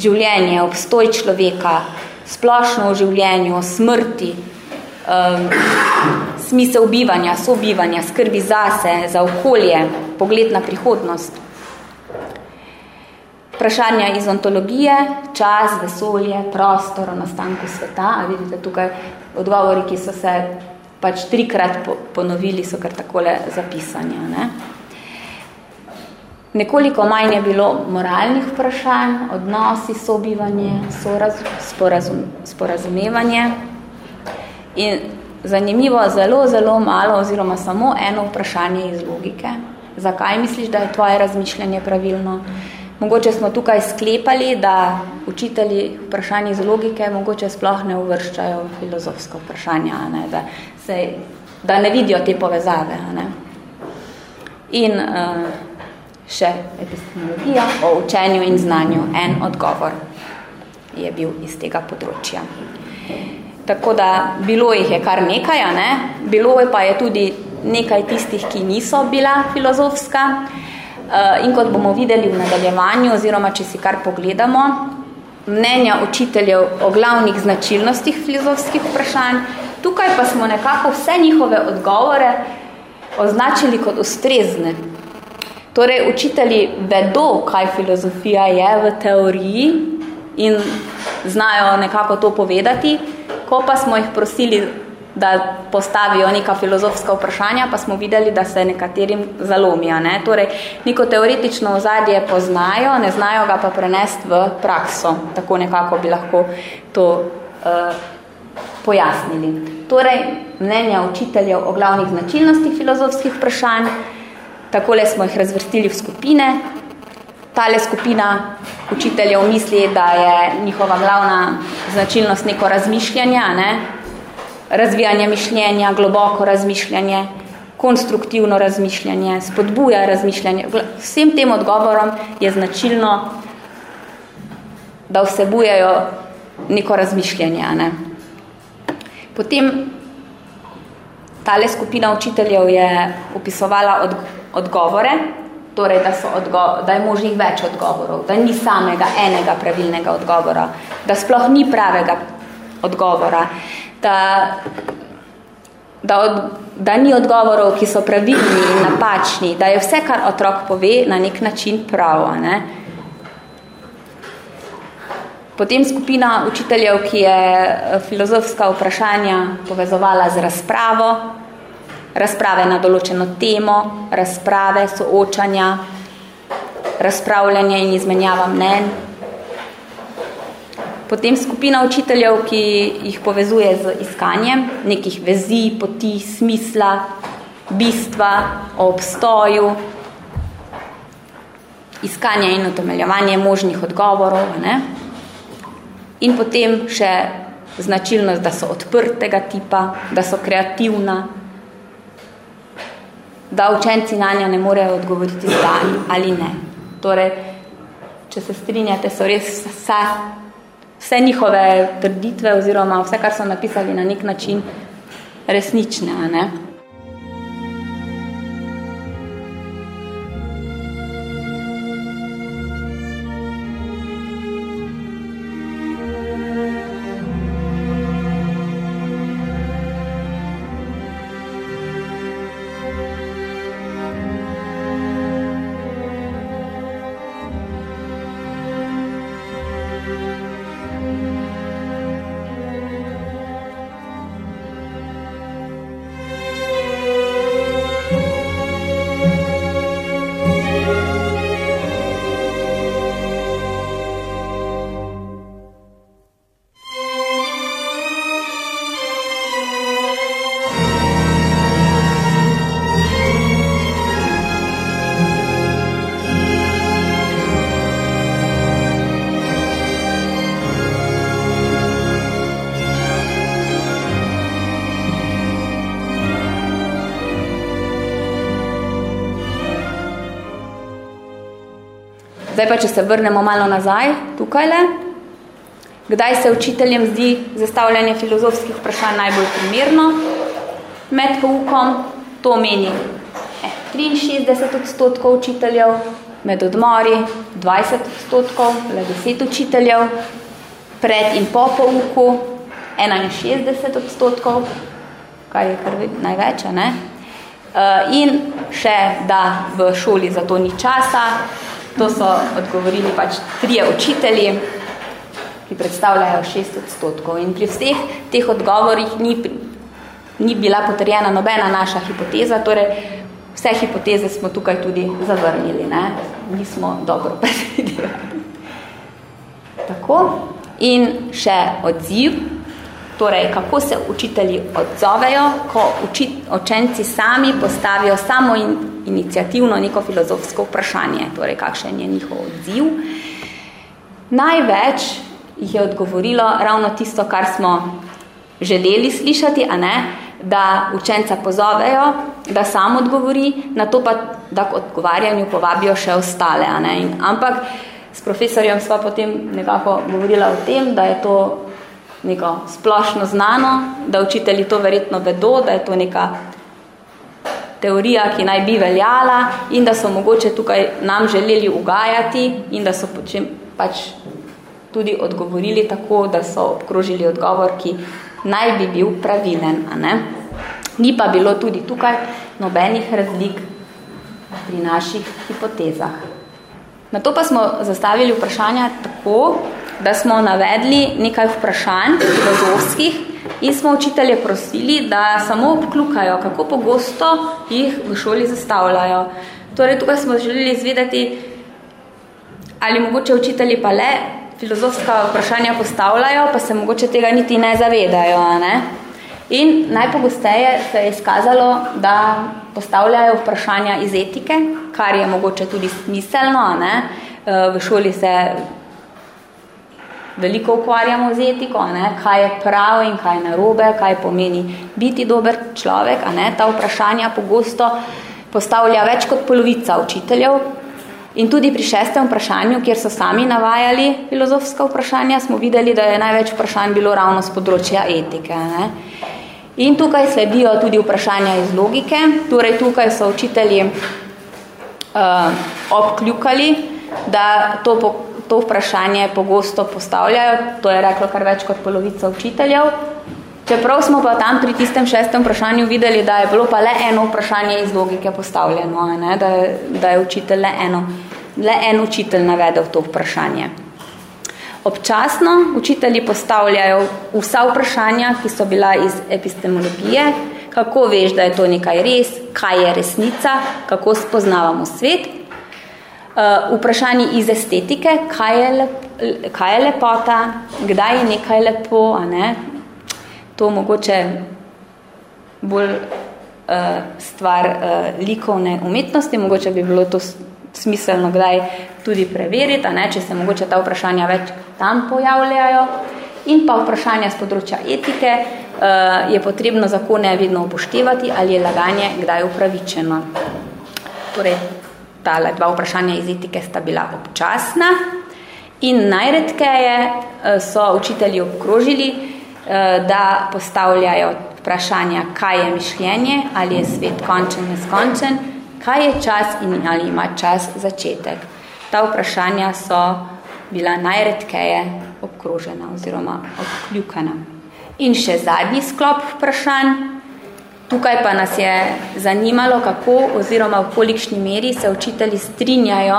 življenje, obstoj človeka, splošno o življenju, o smrti, um, smisel bivanja, sobivanja, skrbi zase, za okolje, pogled na prihodnost. Vprašanja iz ontologije, čas, vesolje, prostor, nastanku sveta. A vidite tukaj odgovori, ki so se pač trikrat ponovili, so kar takole zapisanja. Ne? Nekoliko manj je bilo moralnih vprašanj, odnosi, sobivanje, soraz, sporazum, sporazumevanje. In zanimivo, zelo, zelo malo oziroma samo eno vprašanje iz logike. Zakaj misliš, da je tvoje razmišljanje pravilno? Mogoče smo tukaj sklepali, da učitelji vprašanje iz logike mogoče sploh ne uvrščajo v filozofsko vprašanje, ne, da, se, da ne vidijo te povezave. Ne. In uh, še epistemologija o učenju in znanju, en odgovor je bil iz tega področja. Tako da bilo jih je kar nekaj, ne? bilo je pa je tudi nekaj tistih, ki niso bila filozofska, in kot bomo videli v nadaljevanju, oziroma če si kar pogledamo, mnenja učiteljev o glavnih značilnostih filozofskih vprašanj, tukaj pa smo nekako vse njihove odgovore označili kot ustrezne. Torej, učitelji vedo, kaj filozofija je v teoriji in znajo nekako to povedati, ko pa smo jih prosili, da postavijo neka filozofska vprašanja, pa smo videli, da se nekaterim zalomijo. Ne? Torej, neko teoretično ozadje poznajo, ne znajo ga pa prenesti v prakso. Tako nekako bi lahko to uh, pojasnili. Torej, mnenja učiteljev o glavnih značilnostih filozofskih vprašanj, takole smo jih razvrstili v skupine. Tale skupina učiteljev misli, da je njihova glavna značilnost neko razmišljanje, ne? razvijanje mišljenja, globoko razmišljanje, konstruktivno razmišljanje, spodbuja razmišljanje. Vsem tem odgovorom je značilno, da vsebujejo neko razmišljanje. Ne? Potem tale skupina učiteljev je opisovala od, odgovore, torej, da, so odgo da je možnih več odgovorov, da ni samega enega pravilnega odgovora, da sploh ni pravega odgovora, da, da, od, da ni odgovorov, ki so pravilni in napačni, da je vse, kar otrok pove, na nek način pravo. Ne? Potem skupina učiteljev, ki je eh, filozofska vprašanja povezovala z razpravo, razprave na določeno temo, razprave, soočanja, razpravljanje in izmenjava mnen. Potem skupina učiteljev, ki jih povezuje z iskanjem nekih vezi, poti, smisla, bistva, o obstoju, iskanje in utemeljevanje možnih odgovorov. Ne? In potem še značilnost, da so odprtega tipa, da so kreativna, da učenci na njo ne morejo odgovoriti da ali ne. Torej, če se strinjate, so res vse, vse njihove trditve oziroma vse, kar so napisali na nek način, resnične. Ne? Zdaj pa, če se vrnemo malo nazaj, tukajle, kdaj se učiteljem zdi zastavljanje filozofskih vprašanj najbolj primerno? Med poukom, to meni 63 odstotkov učiteljev, med odmori 20 odstotkov, le 10 učiteljev, pred in po pouku 61 odstotkov, kar je kar največ, ne? In še, da v šoli za to ni časa, To so odgovorili pač trije učitelji, ki predstavljajo šest odstotkov. In pri vseh teh odgovorih ni, ni bila potrjena nobena naša hipoteza, torej vse hipoteze smo tukaj tudi zavrnili, ne? nismo dobro <laughs> predvidevali. Tako, in še odziv, Torej, kako se učitelji odzovejo, ko uči, učenci sami postavijo samo in, inicijativno neko filozofsko vprašanje, torej, kakšen je njihov odziv. Največ jih je odgovorilo ravno tisto, kar smo želeli slišati, a ne, da učenca pozovejo, da sam odgovori, na to pa, da k odgovarjanju povabijo še ostale. A ne. In, ampak s profesorjem sva potem nekako govorila o tem, da je to neko splošno znano, da učitelji to verjetno vedo, da je to neka teorija, ki naj bi veljala in da so mogoče tukaj nam želeli ugajati in da so počem, pač tudi odgovorili tako, da so obkrožili odgovor, ki naj bi bil pravilen. A ne? Ni pa bilo tudi tukaj nobenih razlik pri naših hipotezah. Na to pa smo zastavili vprašanja tako, da smo navedli nekaj vprašanj filozofskih in smo učitelje prosili, da samo obklukajo, kako pogosto jih v šoli zastavljajo. Torej, tukaj smo želeli izvedeti, ali mogoče učitelji pa le filozofska vprašanja postavljajo, pa se mogoče tega niti ne zavedajo. Ne? In najpogosteje se je izkazalo, da postavljajo vprašanja iz etike, kar je mogoče tudi smiselno. Ne? V šoli se veliko ukvarjamo z etiko, ne? kaj je prav in kaj je narobe, kaj pomeni biti dober človek. A ne? Ta vprašanja pogosto postavlja več kot polovica učiteljev. In tudi pri šestem vprašanju, kjer so sami navajali filozofska vprašanja, smo videli, da je največ vprašanj bilo ravno z področja etike. Ne? In tukaj sledijo tudi vprašanja iz logike, torej tukaj so učitelji uh, obkljukali, da to to vprašanje pogosto postavljajo, to je reklo kar več kot polovica učiteljev. Čeprav smo pa tam pri tistem šestem vprašanju videli, da je bilo pa le eno vprašanje iz logike postavljeno, ne? Da, je, da je učitelj le, eno, le en učitelj navedel to vprašanje. Občasno učitelji postavljajo vsa vprašanja, ki so bila iz epistemologije, kako veš, da je to nekaj res, kaj je resnica, kako spoznavamo svet, Uh, vprašanje iz estetike, kaj je, lep, kaj je lepota, kdaj je nekaj lepo, a ne? to mogoče bolj uh, stvar uh, likovne umetnosti, mogoče bi bilo to smiselno kdaj tudi preveriti, a ne? če se mogoče ta vprašanja več tam pojavljajo. In pa vprašanja z področja etike, uh, je potrebno zakone vedno upoštevati, ali je laganje kdaj upravičeno. Torej, tale dva vprašanja iz etike sta bila občasna in najredkeje eh, so učitelji obkrožili, eh, da postavljajo vprašanja, kaj je mišljenje, ali je svet končen, neskončen, kaj je čas in ali ima čas začetek. Ta vprašanja so bila najredkeje obkrožena oziroma obkljukana. In še zadnji sklop vprašanj, Tukaj pa nas je zanimalo, kako oziroma v kolikšni meri se učitelji strinjajo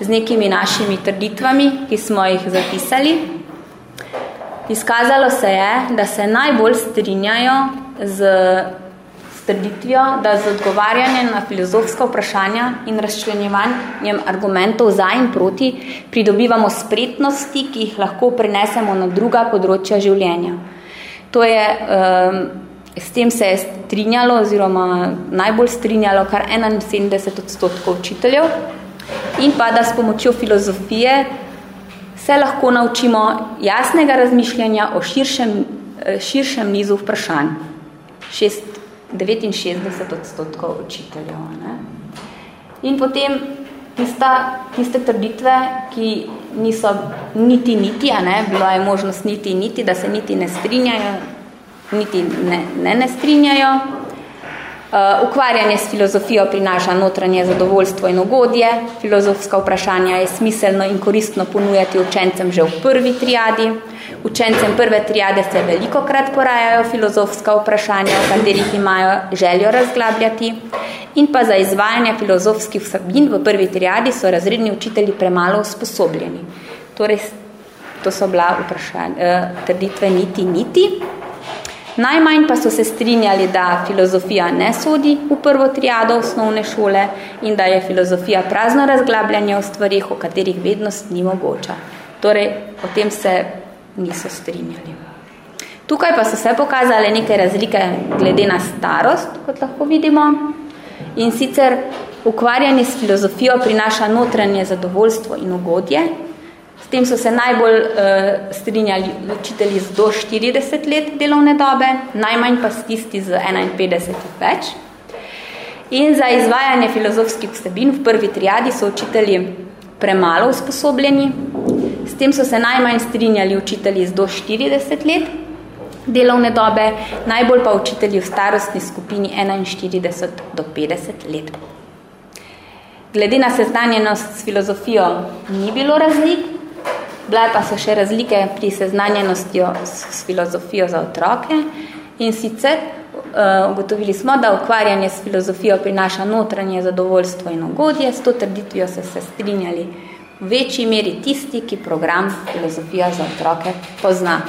z nekimi našimi trditvami, ki smo jih zapisali. Izkazalo se je, da se najbolj strinjajo z trditvijo, da z odgovarjanjem na filozofska vprašanja in razčlenjevanjem argumentov za in proti pridobivamo spretnosti, ki jih lahko prenesemo na druga področja življenja. To je um, S tem se je strinjalo oziroma najbolj strinjalo kar 71 odstotkov učiteljev in pa, da s pomočjo filozofije se lahko naučimo jasnega razmišljanja o širšem, širšem nizu vprašanj. 69 odstotkov učiteljev. Ne? In potem tista, tiste trditve, ki niso niti niti, a ne, bilo je možnost niti niti, da se niti ne strinjajo, niti ne, ne, ne strinjajo. Uh, ukvarjanje s filozofijo prinaša notranje zadovoljstvo in ugodje. Filozofska vprašanja je smiselno in koristno ponujati učencem že v prvi triadi. Učencem prve triade se veliko krat porajajo filozofska vprašanja, v katerih imajo željo razglabljati. In pa za izvajanje filozofskih vsebin v prvi triadi so razredni učitelji premalo usposobljeni. Torej, to so bila vprašanja, uh, trditve niti niti. Najmanj pa so se strinjali, da filozofija ne sodi v prvo triado osnovne šole in da je filozofija prazno razglabljanje o stvarih, o katerih vednost ni mogoča. Torej, o tem se niso strinjali. Tukaj pa so se pokazale neke razlike glede na starost, kot lahko vidimo. In sicer ukvarjanje s filozofijo prinaša notranje zadovoljstvo in ugodje, tem so se najbolj uh, strinjali učitelji z do 40 let delovne dobe, najmanj pa s tisti z 51 več. In za izvajanje filozofskih vsebin v prvi triadi so učitelji premalo usposobljeni. S tem so se najmanj strinjali učitelji z do 40 let delovne dobe, najbolj pa učitelji v starostni skupini 41 do 50 let. Glede na seznanjenost s filozofijo ni bilo razlik, bila pa so še razlike pri seznanjenosti s filozofijo za otroke in sicer uh, ugotovili smo, da ukvarjanje s filozofijo prinaša notranje zadovoljstvo in ugodje, s to trditvijo so se strinjali v večji meri tisti, ki program filozofija za otroke pozna.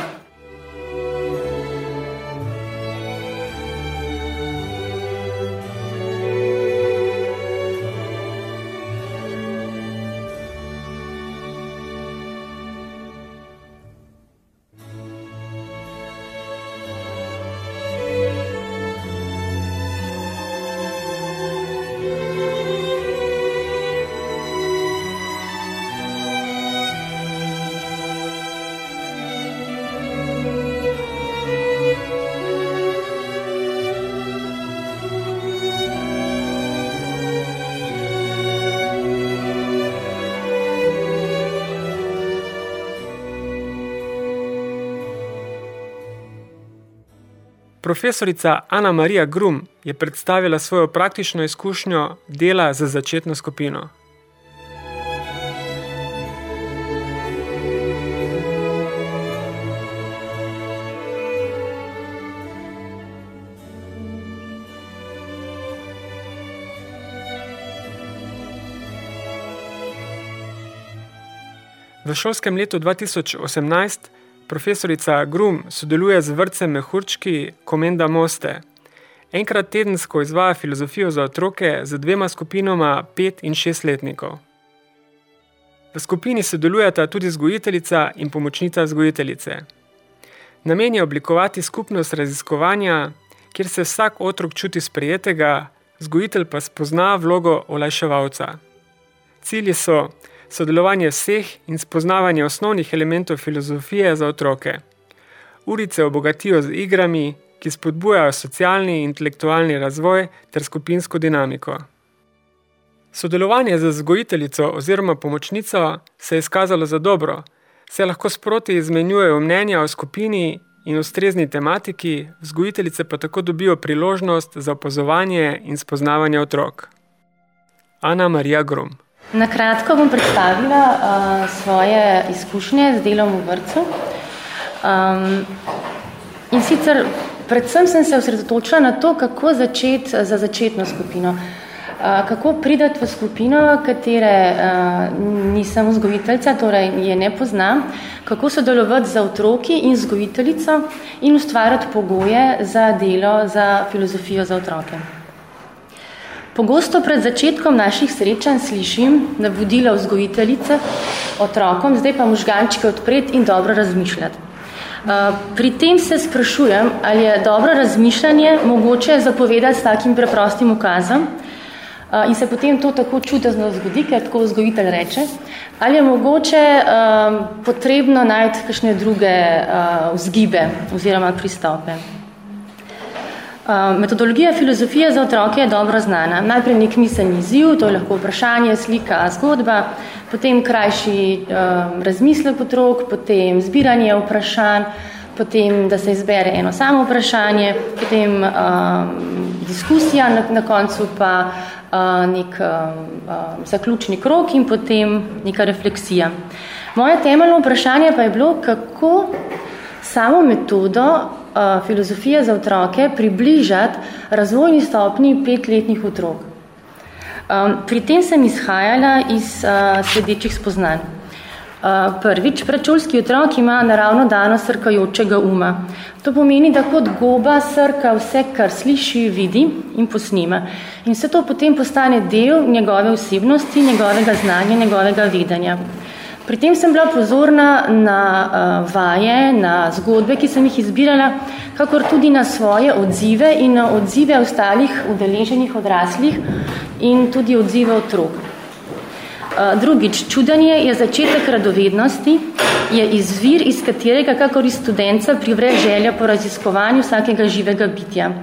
Profesorica Ana Marija Grum je predstavila svojo praktično izkušnjo dela za začetno skupino. V šolskem letu 2018 Profesorica Grum sodeluje z vrtcem Mehurčki Komenda Moste. Enkrat tedensko izvaja filozofijo za otroke z dvema skupinoma pet in šest letnikov. V skupini sodelujeta tudi zgojiteljica in pomočnica zgojiteljice. Namen je oblikovati skupnost raziskovanja, kjer se vsak otrok čuti sprejetega, zgojitelj pa spozna vlogo olajševalca. Cilji so sodelovanje vseh in spoznavanje osnovnih elementov filozofije za otroke. Urice obogatijo z igrami, ki spodbujajo socialni in intelektualni razvoj ter skupinsko dinamiko. Sodelovanje z vzgojiteljico oziroma pomočnico se je izkazalo za dobro, se lahko sproti izmenjujejo mnenja o skupini in ustrezni tematiki, vzgojiteljice pa tako dobijo priložnost za opozovanje in spoznavanje otrok. Ana Marija Grom Na kratko bom predstavila uh, svoje izkušnje z delom v vrtu. Um, in sicer predvsem sem se osredotočila na to, kako začeti za začetno skupino. Uh, kako pridati v skupino, katere uh, nisem vzgojiteljca, torej je ne poznam, kako sodelovati z otroki in vzgojiteljico in ustvarjati pogoje za delo za filozofijo za otroke. Pogosto pred začetkom naših srečanj slišim navodila vzgojiteljice otrokom, zdaj pa možgančke odpreti in dobro razmišljati. Pri tem se sprašujem, ali je dobro razmišljanje mogoče zapovedati s takim preprostim ukazom in se potem to tako čutezno zgodi, ker tako vzgojitelj reče, ali je mogoče potrebno najti kakšne druge vzgibe oziroma pristope. Metodologija filozofije za otroke je dobro znana. Najprej nek miselni ziv, to je lahko vprašanje, slika, zgodba, potem krajši um, razmislek otrok, potem zbiranje vprašanj, potem, da se izbere eno samo vprašanje, potem um, diskusija, na, na koncu pa uh, nek um, zaključni krok in potem neka refleksija. Moje temeljno vprašanje pa je bilo, kako samo metodo filozofije za otroke približati razvojni stopni petletnih otrok. Um, pri tem sem izhajala iz uh, sledečih spoznanj. Uh, prvič, predšolski otrok ima naravno dano srkajočega uma. To pomeni, da kot goba srka vse, kar sliši, vidi in posnima. In vse to potem postane del njegove osebnosti, njegovega znanja, njegovega vedenja. Pri tem sem bila pozorna na uh, vaje, na zgodbe, ki sem jih izbirala, kakor tudi na svoje odzive in na odzive ostalih udeleženih odraslih in tudi odzive otrok. Uh, drugič, čudanje je začetek radovednosti, je izvir, iz katerega, kakor iz studenca, privre želja po raziskovanju vsakega živega bitja.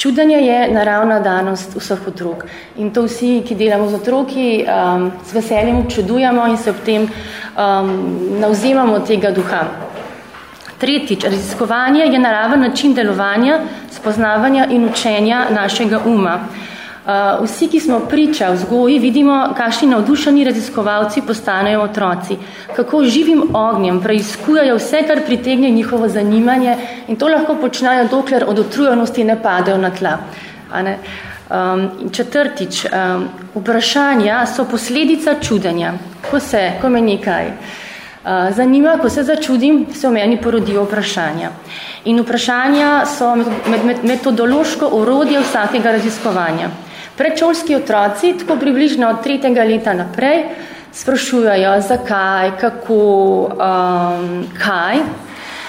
Čudanje je naravna danost vseh otrok. In to vsi, ki delamo z otroki, um, z veseljem občudujemo in se ob tem um, navzemamo tega duha. Tretjič, raziskovanje je naraven način delovanja, spoznavanja in učenja našega uma. Uh, vsi, ki smo priča v zgoji, vidimo, kakšni navdušeni raziskovalci postanejo otroci. Kako živim ognjem preizkujajo vse, kar pritegne njihovo zanimanje in to lahko počnejo, dokler od otrujenosti ne padejo na tla. A ne? Um, četrtič, um, vprašanja so posledica čudenja. Ko se, ko me nekaj uh, zanima, ko se začudim, se v meni porodijo vprašanja. In vprašanja so metodološko orodje vsakega raziskovanja. Predšolski otroci, tako približno od tretjega leta naprej, sprašujejo, zakaj, kako, um, kaj.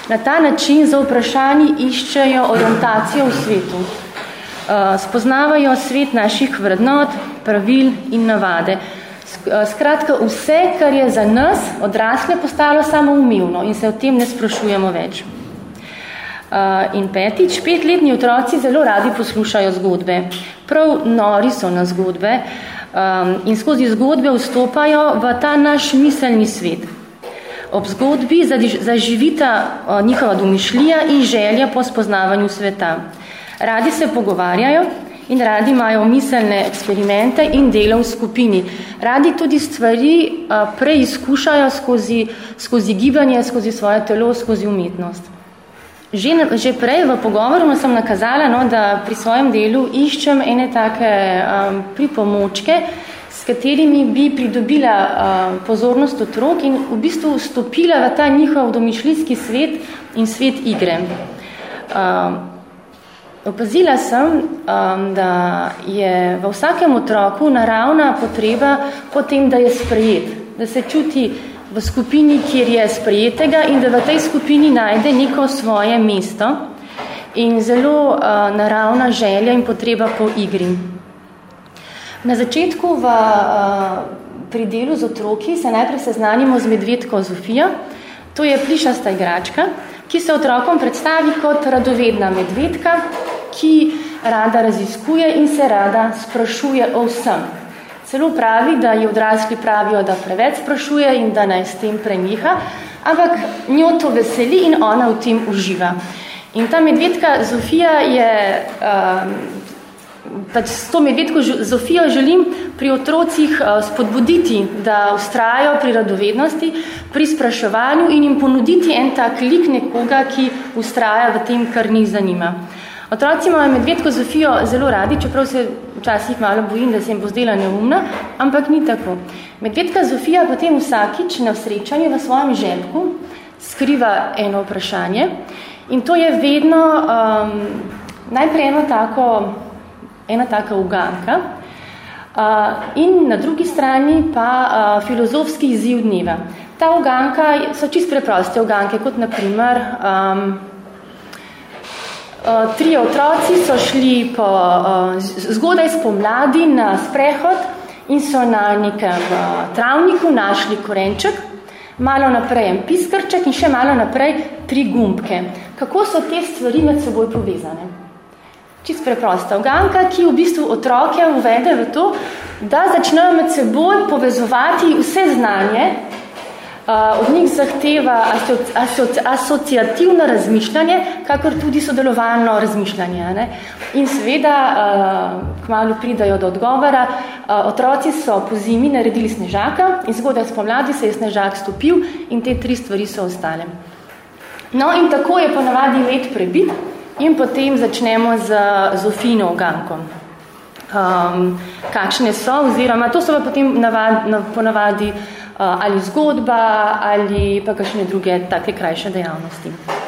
Na ta način za vprašanji iščejo orientacijo v svetu. Uh, spoznavajo svet naših vrednot, pravil in navade. Uh, skratka, vse, kar je za nas odrasle, postalo samoumevno in se o tem ne sprašujemo več. Uh, in petič, petletni otroci zelo radi poslušajo zgodbe. Prav nori so na zgodbe um, in skozi zgodbe vstopajo v ta naš miselni svet. Ob zgodbi zaživita uh, njihova domišljija in želja po spoznavanju sveta. Radi se pogovarjajo in radi imajo miselne eksperimente in delo v skupini. Radi tudi stvari uh, preizkušajo skozi, skozi gibanje, skozi svoje telo, skozi umetnost. Že, že prej v pogovoru sem nakazala, no, da pri svojem delu iščem ene take um, pripomočke, s katerimi bi pridobila uh, pozornost otrok in v bistvu vstopila v ta njihov domišljski svet in svet igre. Um, opazila sem, um, da je v vsakem otroku naravna potreba potem, da je sprejet, da se čuti v skupini, kjer je sprejetega in da v tej skupini najde neko svoje mesto in zelo uh, naravna želja in potreba po igri. Na začetku v, uh, pri delu z otroki se najprej seznanimo z medvedko Zofija. To je plišasta igračka, ki se otrokom predstavi kot radovedna medvedka, ki rada raziskuje in se rada sprašuje o vsem. Celo pravi, da ji odrasli pravijo, da preveč sprašuje in da naj s tem preniha, ampak njo to veseli in ona v tem uživa. In ta medvedka Zofija je, um, pač s to medvedko Zofijo želim pri otrocih uh, spodbuditi, da ustrajajo pri radovednosti, pri spraševanju in jim ponuditi en tak lik nekoga, ki ustraja v tem, kar njih zanima. Otroci imajo medvedko Zofijo zelo radi, čeprav se včasih malo bojim, da se jim bo zdela neumna, ampak ni tako. Medvedka Zofija potem vsakič na srečanju v svojem želku skriva eno vprašanje in to je vedno um, najprej eno tako, ena taka uganka uh, in na drugi strani pa uh, filozofski izziv dneva. Ta uganka so čist preproste uganke, kot na primer um, Uh, trije otroci so šli po, uh, zgodaj spomladi na sprehod in so na nekem uh, travniku našli korenček, malo naprej en piskrček in še malo naprej tri gumbke. Kako so te stvari med seboj povezane? Čist preprosta uganka, ki v bistvu otroke uvede v to, da začnejo med seboj povezovati vse znanje, od njih zahteva asociativno razmišljanje, kakor tudi sodelovalno razmišljanje. Ne? In seveda, uh, kmalo pridajo do odgovora, uh, otroci so po zimi naredili snežaka in zgodaj spomladi se je snežak stopil in te tri stvari so ostale. No in tako je ponavadi let prebit in potem začnemo z Zofino ogankom. Um, kakšne so, oziroma to so pa potem navad, ponavadi uh, ali zgodba ali pa kakšne druge take krajše dejavnosti.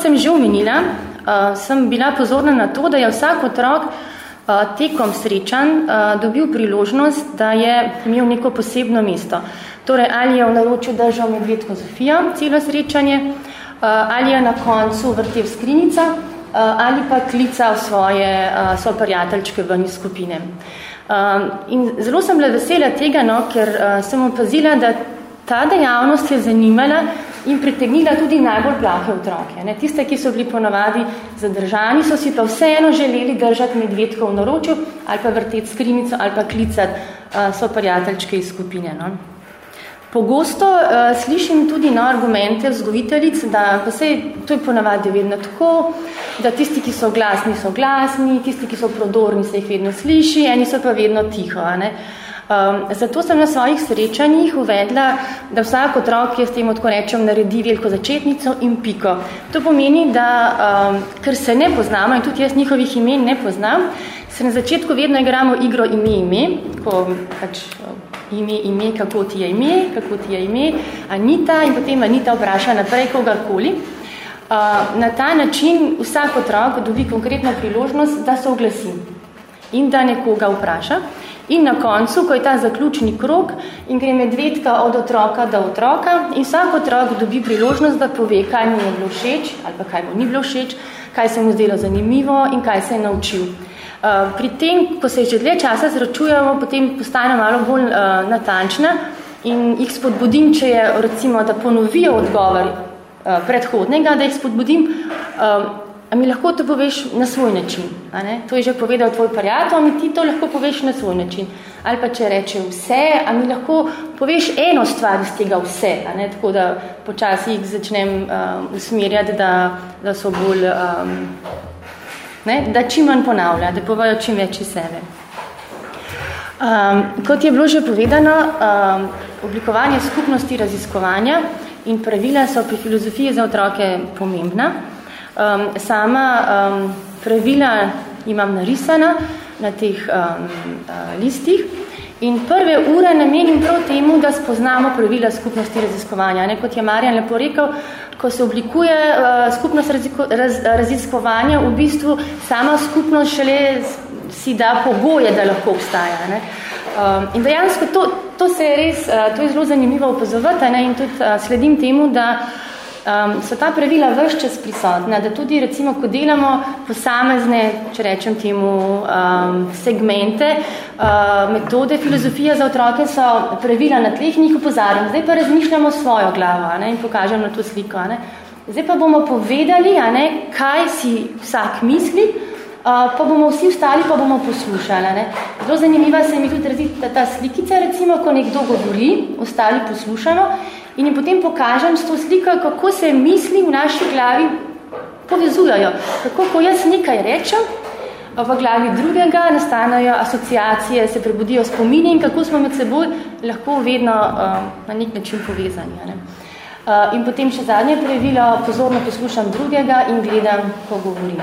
Kot sem že omenila, uh, sem bila pozorna na to, da je vsak otrok uh, tekom srečanj uh, dobil priložnost, da je imel neko posebno mesto. Torej, ali je v naročju držal medvedko Zofija celo srečanje, uh, ali je na koncu vrtel skrinica, uh, ali pa klical svoje uh, soprijateljčke ven iz skupine. Uh, in zelo sem bila vesela tega, no, ker uh, sem opazila, da ta dejavnost je zanimala in pritegnila tudi najbolj plahe otroke. Ne. Tiste, ki so bili ponavadi zadržani, so si pa vseeno želeli držati medvedko v naročju ali pa vrteti skrinico ali pa klicati uh, so prijateljčke iz skupine. No. Pogosto uh, slišim tudi na argumente vzgojiteljic, da pa se to je ponavadi vedno tako, da tisti, ki so glasni, so glasni, tisti, ki so prodorni, se jih vedno sliši, eni so pa vedno tiho. Ne. Uh, Um, zato sem na svojih srečanjih uvedla, da vsak otrok, jaz temu tako rečem, naredi veliko začetnico in piko. To pomeni, da um, ker se ne poznamo in tudi jaz njihovih imen ne poznam, se na začetku vedno igramo igro ime ime, ko pač ime ime, kako ti je ime, kako ti je ime, Anita in potem Anita vpraša naprej kogarkoli. Uh, na ta način vsak otrok dobi konkretno priložnost, da se oglasi in da nekoga vpraša. In na koncu, ko je ta zaključni krok in gre medvedka od otroka do otroka in vsak otrok dobi priložnost, da pove, kaj mu je bilo všeč ali pa kaj mu ni bilo všeč, kaj se mu zdelo zanimivo in kaj se je naučil. Uh, pri tem, ko se že dlje časa zračujemo, potem postane malo bolj uh, natančna in jih spodbudim, če je recimo, da ponovijo odgovor uh, predhodnega, da jih spodbudim, A mi lahko to poveš na svoj način? A ne? To je že povedal tvoj prijatelj, a mi ti to lahko poveš na svoj način. Ali pa če reče vse, a mi lahko poveš eno stvar iz tega vse. A ne? Tako da počasi jih začnem um, usmerjati, da, da so bolj, um, ne? da čim manj ponavlja, da povajo čim več iz sebe. Um, kot je bilo že povedano, um, oblikovanje skupnosti raziskovanja in pravila so pri filozofiji za otroke pomembna. Um, sama um, pravila imam narisana na teh um, listih in prve ure namenim prav temu, da spoznamo pravila skupnosti raziskovanja. Ne, kot je Marjan lepo rekel, ko se oblikuje uh, skupnost raziko, raz, raziskovanja, v bistvu sama skupnost šele si da pogoje, da lahko obstaja. Ne. Um, in dejansko to, to se je res, uh, to je zelo zanimivo opazovati ne, in tudi uh, sledim temu, da uh, um, so ta pravila vse čas prisotna, da tudi recimo, ko delamo posamezne, če rečem temu, um, segmente, uh, metode filozofije za otroke so pravila na tleh in jih upozarjam. Zdaj pa razmišljamo svojo glavo ne, in pokažem na to sliko. Ne. Zdaj pa bomo povedali, a ne, kaj si vsak misli, uh, pa bomo vsi vstali, pa bomo poslušali. Ne. Zelo zanimiva se mi tudi raziti ta, ta slikica, recimo, ko nekdo govori, ostali poslušamo, in jim potem pokažem s to sliko, kako se misli v naši glavi povezujajo. Kako, ko jaz nekaj rečem, v glavi drugega nastanejo asociacije, se prebudijo spomini in kako smo med seboj lahko vedno uh, na nek način povezani. Ne? Uh, in potem še zadnje pravilo, pozorno poslušam drugega in gledam, ko govorim.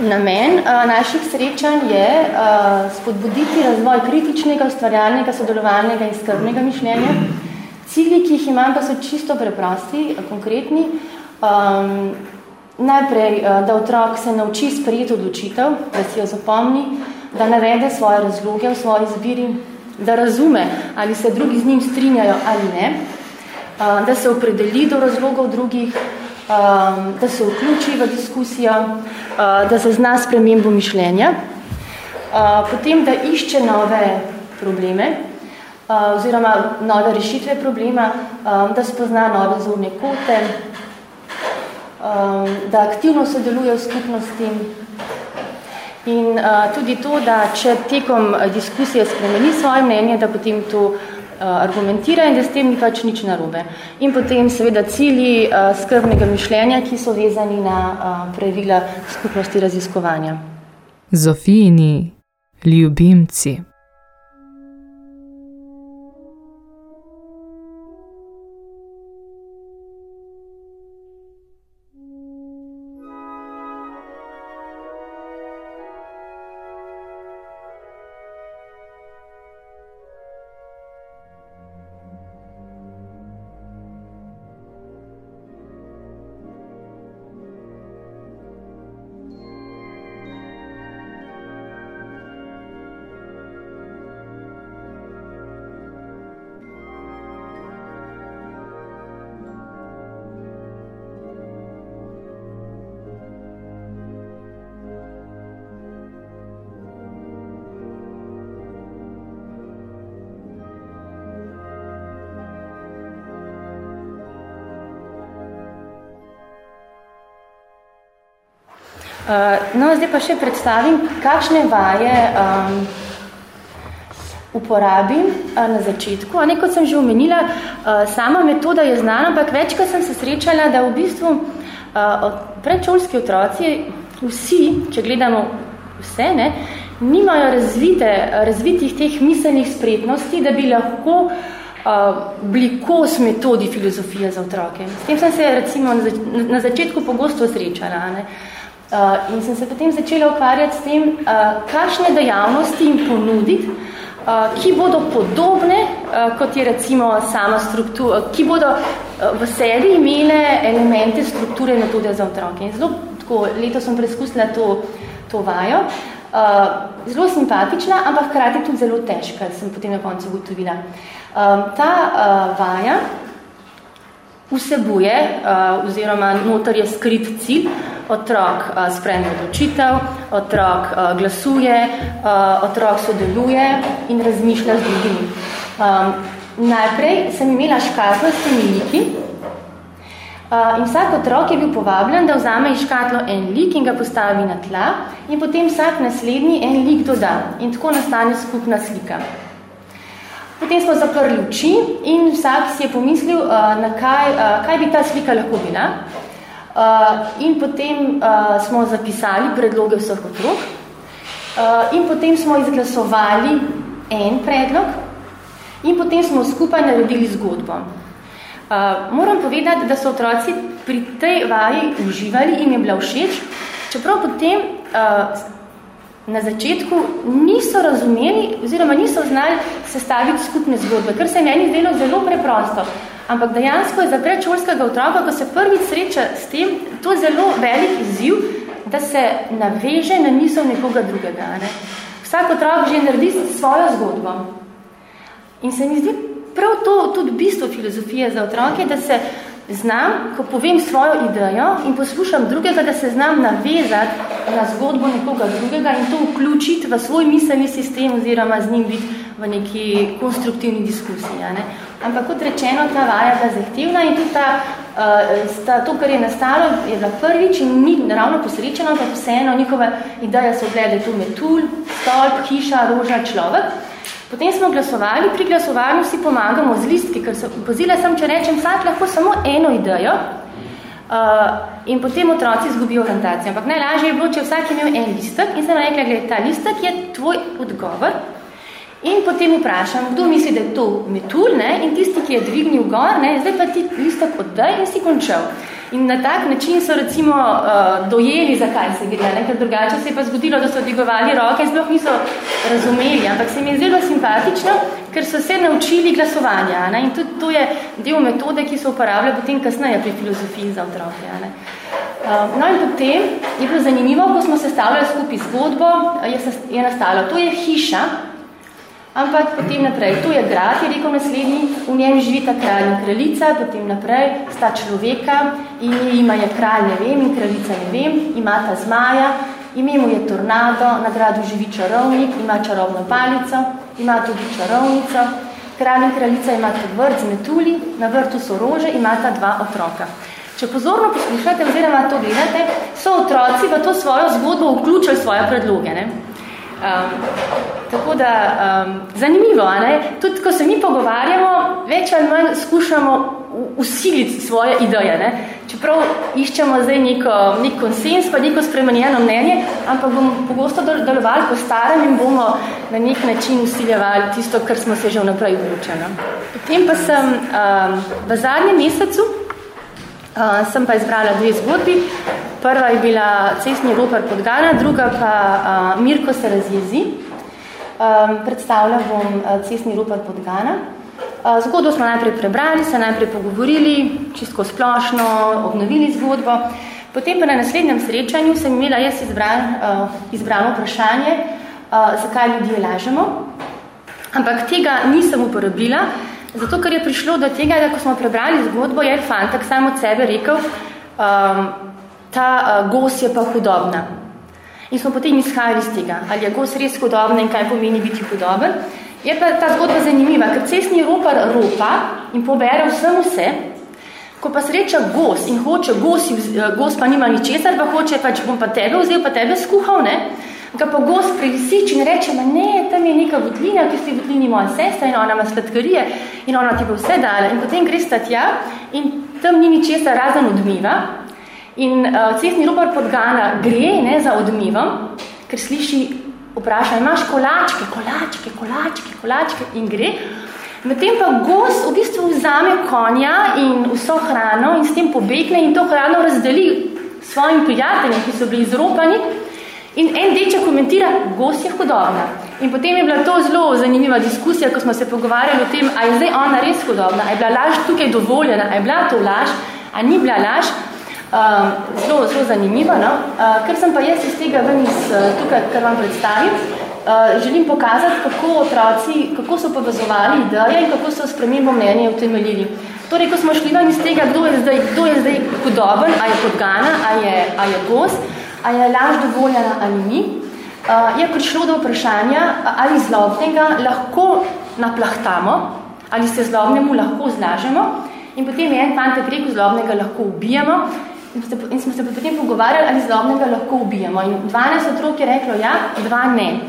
Namen uh, naših srečanj je uh, spodbuditi razvoj kritičnega, ustvarjalnega, sodelovalnega in skrbnega mišljenja, Cilji, ki jih imam, pa so čisto preprosti, konkretni. Um, najprej, uh, da otrok se nauči sprejeti odločitev, da si jo zapomni, da navede svoje razloge v svoji zbiri, da razume, ali se drugi z njim strinjajo ali ne, uh, da se opredeli do razlogov drugih, um, da se vključi v diskusijo, uh, da zazna spremembo mišljenja, uh, potem, da išče nove probleme, oziroma nove rešitve problema, da spozna nove zorne kote, da aktivno sodeluje v skupnosti in tudi to, da če tekom diskusije spremeni svoje mnenje, da potem to argumentira in da s tem ni pač nič narobe. In potem seveda cilji skrbnega mišljenja, ki so vezani na pravila skupnosti raziskovanja. Zofijini ljubimci. Pa še predstavim, kakšne vaje um, uporabim uh, na začetku. A ne, kot sem že omenila, uh, sama metoda je znana, ampak večkrat sem se srečala, da v bistvu uh, predšolski otroci, vsi, če gledamo vse, ne, nimajo razvite, razvitih teh miselnih spretnosti, da bi lahko uh, bili kos metodi filozofije za otroke. S tem sem se recimo na, zač na začetku pogosto srečala. Ne. Uh, in sem se potem začela ukvarjati s tem, uh, kakšne dejavnosti jim ponuditi, uh, ki bodo podobne, uh, kot je recimo sama struktura, ki bodo uh, v sebi imele elemente strukture metode za otroke. In zelo tako, leto sem preizkusila to, to vajo. Uh, zelo simpatična, ampak hkrati tudi zelo težka, sem potem na koncu ugotovila. Um, ta uh, vaja vsebuje, uh, oziroma notor je skrit cilj, otrok uh, sprejme odločitev, otrok uh, glasuje, uh, otrok sodeluje in razmišlja z drugimi. Um, najprej sem imela škatlo s temi liki, Uh, in vsak otrok je bil povabljen, da vzame iz škatlo en lik in ga postavi na tla in potem vsak naslednji en lik doda in tako nastane skupna slika. Potem smo zaprli oči in vsak si je pomislil, uh, na kaj, uh, kaj bi ta slika lahko bila. Uh, in potem uh, smo zapisali predloge vseh otrok uh, in potem smo izglasovali en predlog in potem smo skupaj naredili zgodbo. Uh, moram povedati, da so otroci pri tej vaji uživali in je bila všeč, čeprav potem uh, na začetku niso razumeli oziroma niso znali sestaviti skupne zgodbe, ker se je meni zdelo zelo preprosto. Ampak dejansko je za predšolskega otroka, ko se prvič sreča s tem, to zelo velik izziv, da se naveže na misel nekoga drugega. Ne? Vsak otrok že naredi svojo zgodbo. In se mi zdi prav to tudi bistvo filozofije za otroke, da se znam, ko povem svojo idejo in poslušam drugega, da se znam navezati na zgodbo nekoga drugega in to vključiti v svoj miselni sistem oziroma z njim biti v neki konstruktivni diskusiji. Ne? Ampak kot rečeno, ta vaja je zahtevna in tudi ta, uh, ta, to, kar je nastalo, je bila prvič in ni naravno posrečeno, ampak vseeno njihova ideja so gledali tu metul, stolp, hiša, roža, človek. Potem smo glasovali, pri glasovanju si pomagamo z listki, ker so pozile sem, če rečem, vsak lahko samo eno idejo uh, in potem otroci izgubijo orientacijo. Ampak najlažje je bilo, če vsak imel en listek in sem rekla, gled, ta listek je tvoj odgovor in potem vprašam, kdo misli, da je to metul ne? in tisti, ki je dvignil gor, ne? zdaj pa ti listek oddaj in si končal. In na tak način so recimo uh, dojeli, zakaj se gre, ne? ker drugače se je pa zgodilo, da so dvigovali roke in sploh niso razumeli, ampak se mi je zelo simpatično, ker so se naučili glasovanja. Ne? In tudi to je del metode, ki se uporablja potem kasneje pri filozofiji za otroke. Ne? Uh, no in potem je bilo zanimivo, ko smo sestavljali skupaj zgodbo, je, je nastalo, to je hiša, Ampak potem naprej, tu je grad, je rekel naslednji, v njem živita kralj in kraljica, potem naprej sta človeka in ima je kralj ne vem in kraljica ne vem, ima ta zmaja, ime mu je tornado, na gradu živi čarovnik, ima čarovno palico, ima tudi čarovnico, kralj in kraljica ima tudi vrt z metuli, na vrtu so rože, imata dva otroka. Če pozorno poslušate oziroma to gledate, so otroci v to svojo zgodbo vključili svoje predloge. Ne? Um, tako da, um, zanimivo, a ne? Tudi, ko se mi pogovarjamo, več ali manj skušamo usiliti svoje ideje, ne? Čeprav iščemo zdaj neko, nek konsens, pa neko spremenjeno mnenje, ampak bomo pogosto delovali po starem in bomo na nek način usiljevali tisto, kar smo se že vnaprej odločili. Potem pa sem um, v zadnjem mesecu uh, sem pa izbrala dve zgodbi, Prva je bila cestni ropar Podgana, druga pa uh, Mirko se razjezi. Um, predstavljal bom uh, cestni ropar Podgana. Uh, zgodbo smo najprej prebrali, se najprej pogovorili, čisto splošno, obnovili zgodbo. Potem pa na naslednjem srečanju sem imela jaz izbran, uh, izbrano vprašanje, uh, zakaj ljudje lažemo. Ampak tega nisem uporabila, zato ker je prišlo do tega, da ko smo prebrali zgodbo, je fantak sam od sebe rekel, um, ta uh, gos je pa hudobna. In smo potem izhajali iz tega, ali je gos res hudobna in kaj pomeni biti hudoben. Je pa ta zgodba zanimiva, ker cestni ropar ropa in pobere vsem vse, Ko pa sreča gos in hoče gos, gos pa nima ničesar, pa hoče, pač bom pa tebe vzel, pa tebe skuhal, ne? Ga pa gos prisiči in reče, ma ne, tam je neka votlina, ki ste votlini moja sestra in ona ima sladkarije in ona ti bo vse dala. In potem gre sta tja in tam ni ničesar razen odmiva. In uh, cestni robar podgana gre ne, za odmivom, ker sliši vprašanje, imaš kolačke, kolačke, kolačke, kolačke in gre. Medtem pa gos v bistvu vzame konja in vso hrano in s tem pobegne in to hrano razdeli svojim prijateljem, ki so bili izropani. In en deček komentira, gos je hudobna. In potem je bila to zelo zanimiva diskusija, ko smo se pogovarjali o tem, a je zdaj ona res hudobna, a je bila laž tukaj dovoljena, a je bila to laž, a ni bila laž. Uh, zelo, zelo zanimivo. No? Uh, ker sem pa jaz iz tega ven iz uh, tukaj, kar vam predstavim, uh, želim pokazati, kako otroci, kako so povezovali ideje in kako so spremembo mnenja utemeljili. Torej, ko smo šli ven iz tega, kdo je zdaj, kdo je zdaj hudoben, a je podgana, a je, a je gos, a je laž dovoljena ali ni, uh, je prišlo do vprašanja, ali zlobnega lahko naplahtamo, ali se zlobnemu lahko zlažemo. In potem je en fantek rekel, zlobnega lahko ubijamo, In smo se potem pogovarjali, ali zlobnega lahko ubijemo. In 12 otrok je reklo ja, dva ne.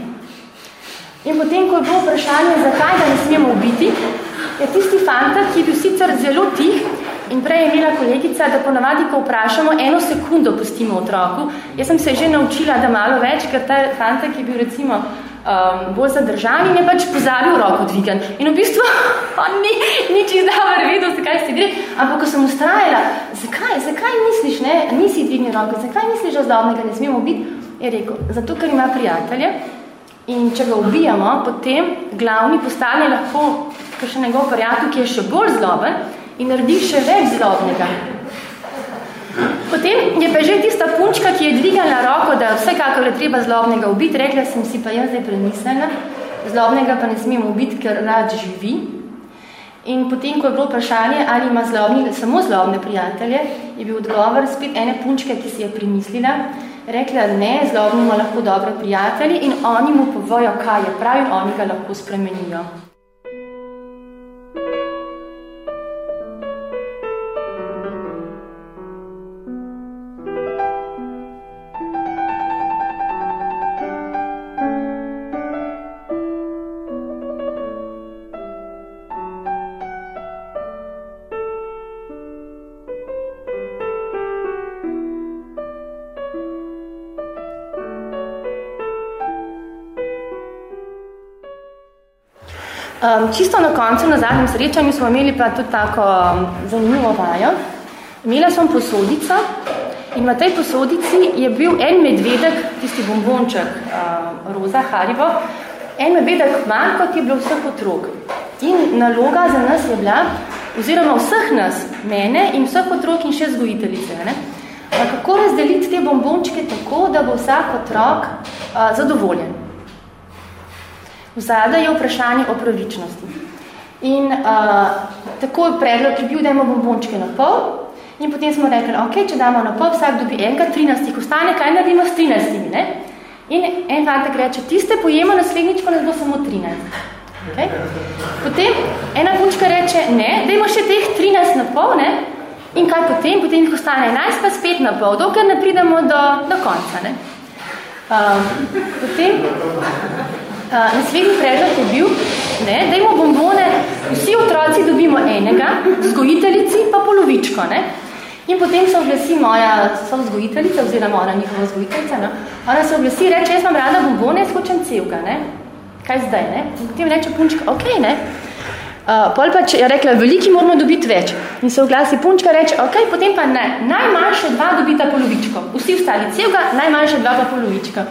In potem, ko je bilo vprašanje, zakaj ga ne smemo ubiti, je tisti fanta, ki je bil sicer zelo tih, in prej je imela kolegica, da ponavadi, ko vprašamo, eno sekundo pustimo otroku. Jaz sem se že naučila, da malo več, ker ta fanta, ki je bil recimo um, bolj zadržan in je pač pozabil roko dvigan. In v bistvu <laughs> on ni, ni čist dobro vedel, zakaj se gre, ampak ko sem ustrajala, zakaj, zakaj misliš, ne, nisi dvignil roko, zakaj misliš, da zlobnega ne smemo biti, je rekel, zato, ker ima prijatelje in če ga ubijamo, potem glavni postane lahko še njegov prijatelj, ki je še bolj zloben in naredi še več zlobnega. Potem je pa že tista punčka, ki je dvigala roko, da vsekakor je treba zlobnega ubiti, rekla sem si pa jaz zdaj premislena, zlobnega pa ne smemo ubiti, ker rad živi. In potem, ko je bilo vprašanje, ali ima zlobni, samo zlobne prijatelje, je bil odgovor spet ene punčke, ki si je premislila, rekla, ne, zlobni ima lahko dobre prijatelji in oni mu povojo, kaj je prav in oni ga lahko spremenijo. Um, čisto na koncu, na zadnjem srečanju, smo imeli pa tudi tako um, zanimivo vajo. Imela sem posodico in v tej posodici je bil en medvedek, tisti bombonček uh, Roza Haribo, en medvedek manj, kot je bilo vseh otrok. In naloga za nas je bila, oziroma vseh nas, mene in vseh otrok in še zgojiteljice, ne? kako razdeliti te bombončke tako, da bo vsak otrok uh, zadovoljen. Vzada je vprašanje o pravičnosti. In uh, tako je predlog je bil, da imamo bombončke na pol in potem smo rekli, ok, če damo na pol, vsak dobi enega, 13 ostane, kaj naredimo s 13 ne? In en fantek reče, tiste pojemo naslednjič, ko nas bo samo 13. Okay? Potem ena punčka reče, ne, dajmo še teh 13 na pol, ne? In kaj potem? Potem jih ostane 11 pa spet na pol, dokler ne pridemo do, do konca. Ne? Um, potem naslednji predlog je bil, ne, dajmo bombone, vsi otroci dobimo enega, vzgojiteljici pa polovičko. Ne. In potem se oglasi moja vzgojiteljica, oziroma ona njihova vzgojiteljica, no. ona se oglasi in reče, jaz imam rada bombone, jaz hočem celga. Ne. Kaj zdaj? Ne? In potem reče punčka, ok, ne. Uh, pol pa če je rekla, veliki moramo dobiti več. In se oglasi punčka reče, ok, potem pa ne, najmanjše dva dobita polovičko. Vsi vstali celga, najmanjše dva pa polovička.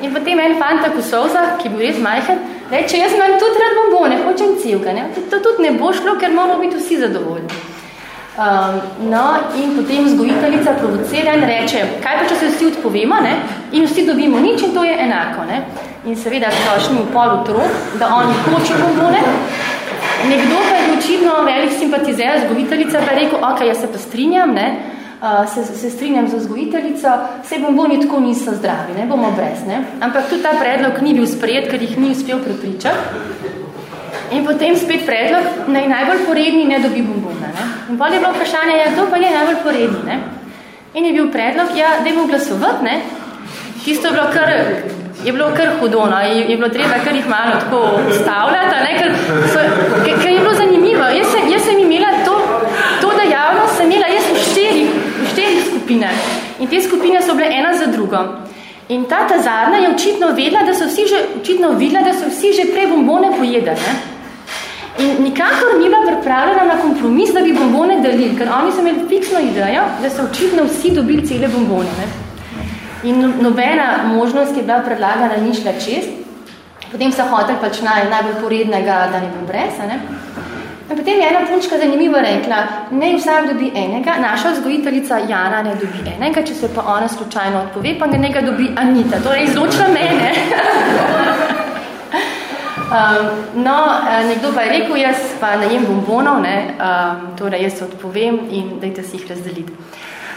In potem en fanta v solzah, ki je bil res majhen, reče, jaz imam tudi rad bombone, hočem celga. Ne? To tudi ne bo šlo, ker moramo biti vsi zadovoljni. Um, no, in potem vzgojiteljica provocira in reče, kaj pa, če se vsi odpovemo, ne? in vsi dobimo nič in to je enako. Ne? In seveda splošni pol otrok, da oni hoče bombone. Nekdo pa je očitno velik simpatizer, vzgojiteljica pa je rekel, ok, jaz se pa strinjam, ne? Uh, se, se strinjam z vzgojiteljico, vse bomboni tako niso zdravi, ne bomo brez. Ne? Ampak tudi ta predlog ni bil sprejet, ker jih ni uspel prepričati. In potem spet predlog, naj najbolj poredni ne dobi bombona. Ne? In potem je bilo vprašanje, ja, kdo pa je najbolj poredni. Ne? In je bil predlog, ja, da je glasovati, ne? Tisto je bilo kar, je bilo kar hudo, no? je, je bilo treba kar jih malo tako stavljati, ne? Ker, so, ker, ker je bilo zanimivo. Jaz sem, jaz sem imela to, to dejavnost, sem imela jaz skupinah. In te skupine so bile ena za drugo. In ta, ta zadnja je očitno vedela, da so vsi že, očitno videla, da so vsi že prej bombone pojedali. In nikakor ni bila pripravljena na kompromis, da bi bombone delili, ker oni so imeli fiksno idejo, da so očitno vsi dobili cele bombone. Ne? In no, nobena možnost, ki je bila predlagana, ni šla čest. Potem so hotel pač naj, najbolj porednega, da ne bo brez. Ne? In potem je ena punčka zanimivo rekla, ne vsak dobi enega, naša vzgojiteljica Jana ne dobi enega, če se pa ona slučajno odpove, pa ne ga dobi Anita. To je izločila mene. <laughs> Um, no, nekdo pa je rekel, jaz pa najem bombonov, ne, um, torej jaz se odpovem in dajte si jih razdeliti.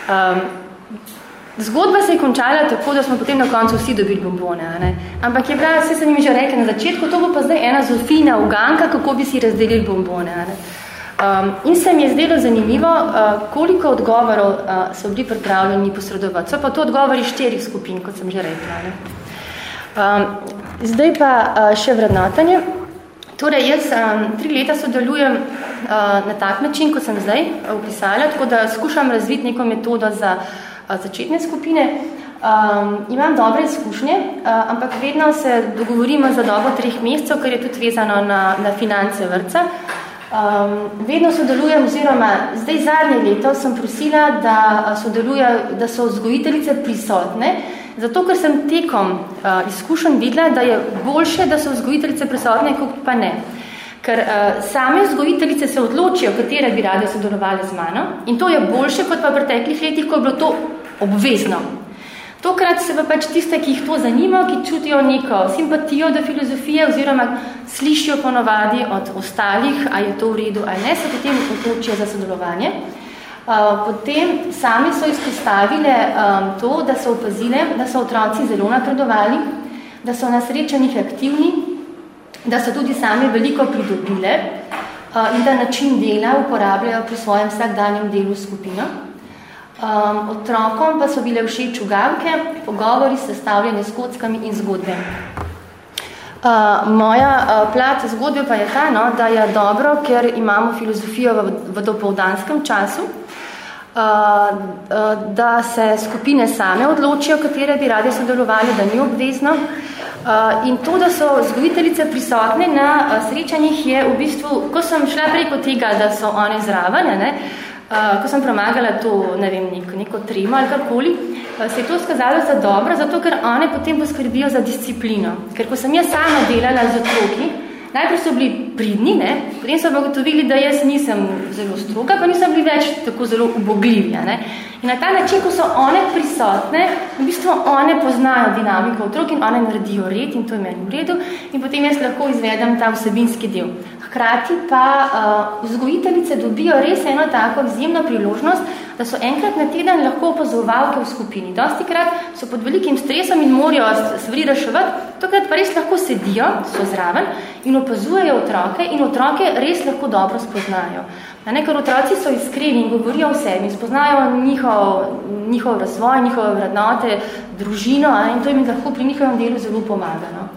Um, zgodba se je končala tako, da smo potem na koncu vsi dobili bombone, ne. ampak je bila, vse sem jim že rekla na začetku, to bo pa zdaj ena zofina uganka, kako bi si razdelili bombone. Ne. Um, in se mi je zdelo zanimivo, uh, koliko odgovorov uh, so bili pripravljeni posredovati. So pa to odgovori štirih skupin, kot sem že rekla. Ne. Um, Zdaj pa še vrednotanje. Torej, jaz um, tri leta sodelujem uh, na tak način, kot sem zdaj opisala, tako da skušam razviti neko metodo za uh, začetne skupine. Um, imam dobre izkušnje, uh, ampak vedno se dogovorimo za dobo treh mesecev, ker je tudi vezano na, na finance vrca. Um, vedno sodelujem, oziroma zdaj zadnje leto sem prosila, da, sodeluje, da so vzgojiteljice prisotne, Zato, ker sem tekom uh, izkušenj videla, da je boljše, da so vzgojiteljice prisotne, kot pa ne. Ker uh, same vzgojiteljice se odločijo, katere bi rade sodelovali z mano in to je boljše, kot pa v preteklih letih, ko je bilo to obvezno. Tokrat se pa pač tiste, ki jih to zanima, ki čutijo neko simpatijo do filozofije oziroma slišijo ponovadi od ostalih, a je to v redu ali ne, se potem odločijo za sodelovanje. Eh, potem sami so izpostavile um, to, da so opazile, da so otroci zelo napredovali, da so na srečanjih aktivni, da so tudi sami veliko pridobile uh, in da način dela uporabljajo pri svojem vsakdanjem delu skupino. Um, otrokom pa so bile všeč ugavke, pogovori sestavljene s kockami in zgodbe. Uh, moja uh, plat zgodbe pa je ta, no, da je dobro, ker imamo filozofijo v, v dopoldanskem času, da se skupine same odločijo, katere bi radi sodelovali, da ni obvezno. In to, da so vzgojiteljice prisotne na srečanjih, je v bistvu, ko sem šla preko tega, da so one zraven, ne, ko sem premagala to, ne vem, neko, neko tremo ali karkoli, se je to skazalo za dobro, zato ker one potem poskrbijo za disciplino. Ker ko sem jaz sama delala z otroki, Najprej so bili pridni, ne? potem so ugotovili, da jaz nisem zelo stroga, pa niso bili več tako zelo ubogljivi. Ne? In na ta način, ko so one prisotne, v bistvu one poznajo dinamiko otrok in one naredijo red in to je meni v redu in potem jaz lahko izvedem ta vsebinski del. Hkrati pa uh, vzgojiteljice dobijo res eno tako izjemno priložnost, da so enkrat na teden lahko opazovalke v skupini. Dosti krat so pod velikim stresom in morajo stvari reševati, tokrat pa res lahko sedijo, so zraven in opazujejo otroke in otroke res lahko dobro spoznajo. A ne, ker otroci so iskreni in govorijo o sebi, spoznajo njihov, njihov razvoj, njihove vrednote, družino a, in to jim lahko pri njihovem delu zelo pomaga. No.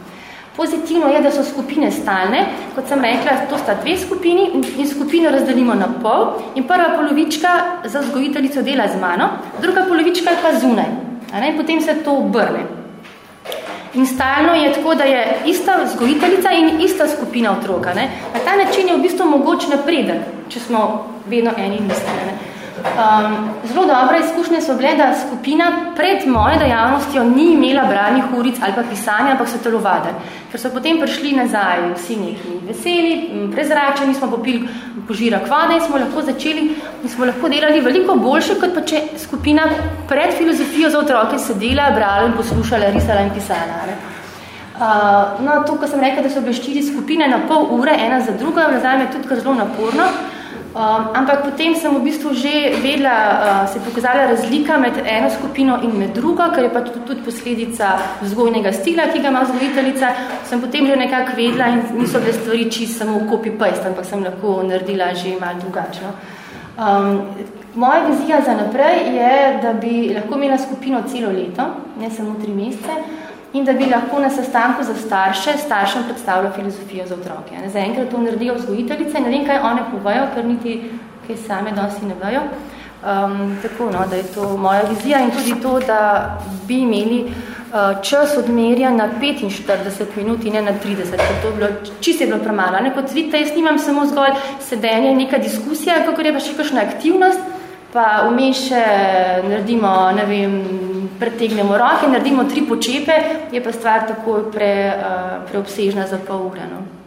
Pozitivno je, da so skupine stalne. Kot sem rekla, to sta dve skupini in skupino razdelimo na pol. In prva polovička za vzgojiteljico dela z mano, druga polovička je pa zunaj. A ne? Potem se to obrne. In stalno je tako, da je ista vzgojiteljica in ista skupina otroka. Ne? Na ta način je v bistvu mogoč napredek, če smo vedno eni in isti. Um, zelo dobre izkušnje so bile, da skupina pred mojo dejavnostjo ni imela branih uric ali pa pisanja, ampak so telovade. Ker so potem prišli nazaj vsi neki veseli, prezračeni, smo popili požira kvade in smo lahko začeli in smo lahko delali veliko boljše, kot pa če skupina pred filozofijo za otroke sedela, brala in poslušala, risala in pisala. Ne? Uh, no, to, ko sem rekla, da so bile štiri skupine na pol ure, ena za drugo, nazaj je tudi kar zelo naporno, Um, ampak potem sem v bistvu že vedela, uh, se je pokazala razlika med eno skupino in med drugo, ker je pa tudi, tudi posledica vzgojnega stila, ki ga ima vzgojiteljica. Sem potem že nekako vedela in niso bile stvari čisto samo copy-paste, ampak sem lahko naredila že malo drugačno. Um, moja vizija za naprej je, da bi lahko imela skupino celo leto, ne samo tri mesece, in da bi lahko na sestanku za starše staršem predstavljal filozofijo za otroke. Za enkrat to naredijo vzgojiteljice, ne vem, kaj one povajo, ker niti kaj same dosti ne vejo. Um, tako, no, da je to moja vizija in tudi to, da bi imeli uh, čas odmerja na 45 minut in ne na 30, ker to je bilo, čisto je bilo premalo. Ne? Kot vidite, jaz nimam samo zgolj sedenje, neka diskusija, kako je pa še kakšna aktivnost, pa vmes še naredimo, ne vem, pretegnemo roke, naredimo tri počepe, je pa stvar takoj pre, uh, preobsežna za pol ure. No.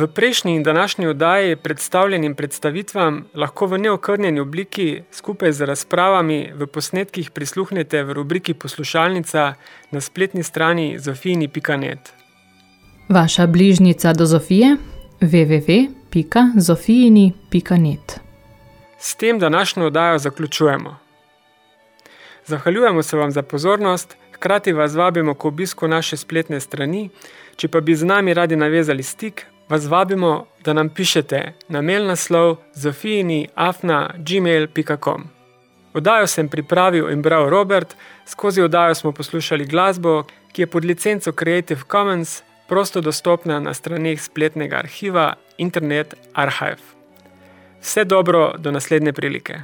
V prejšnji in današnji oddaji predstavljenim predstavitvam lahko v neokrnjeni obliki skupaj z razpravami v posnetkih prisluhnete v rubriki Poslušalnica na spletni strani zofijini.net. Vaša bližnica do Zofije www.zofijini.net S tem današnjo oddajo zaključujemo. Zahvaljujemo se vam za pozornost, hkrati vas vabimo k obisku naše spletne strani, če pa bi z nami radi navezali stik, vas vabimo, da nam pišete na mail naslov zofijini.afna.gmail.com. Odajo sem pripravil in bral Robert, skozi odajo smo poslušali glasbo, ki je pod licenco Creative Commons prosto dostopna na straneh spletnega arhiva Internet Archive. Vse dobro do naslednje prilike.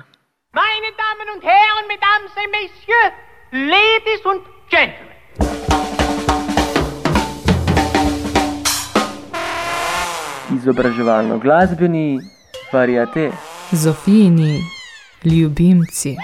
Meine Damen und Herren, Mesdames et Messieurs, Ladies und Gentlemen. Izobraževalno glasbeni variate. Zofijini ljubimci.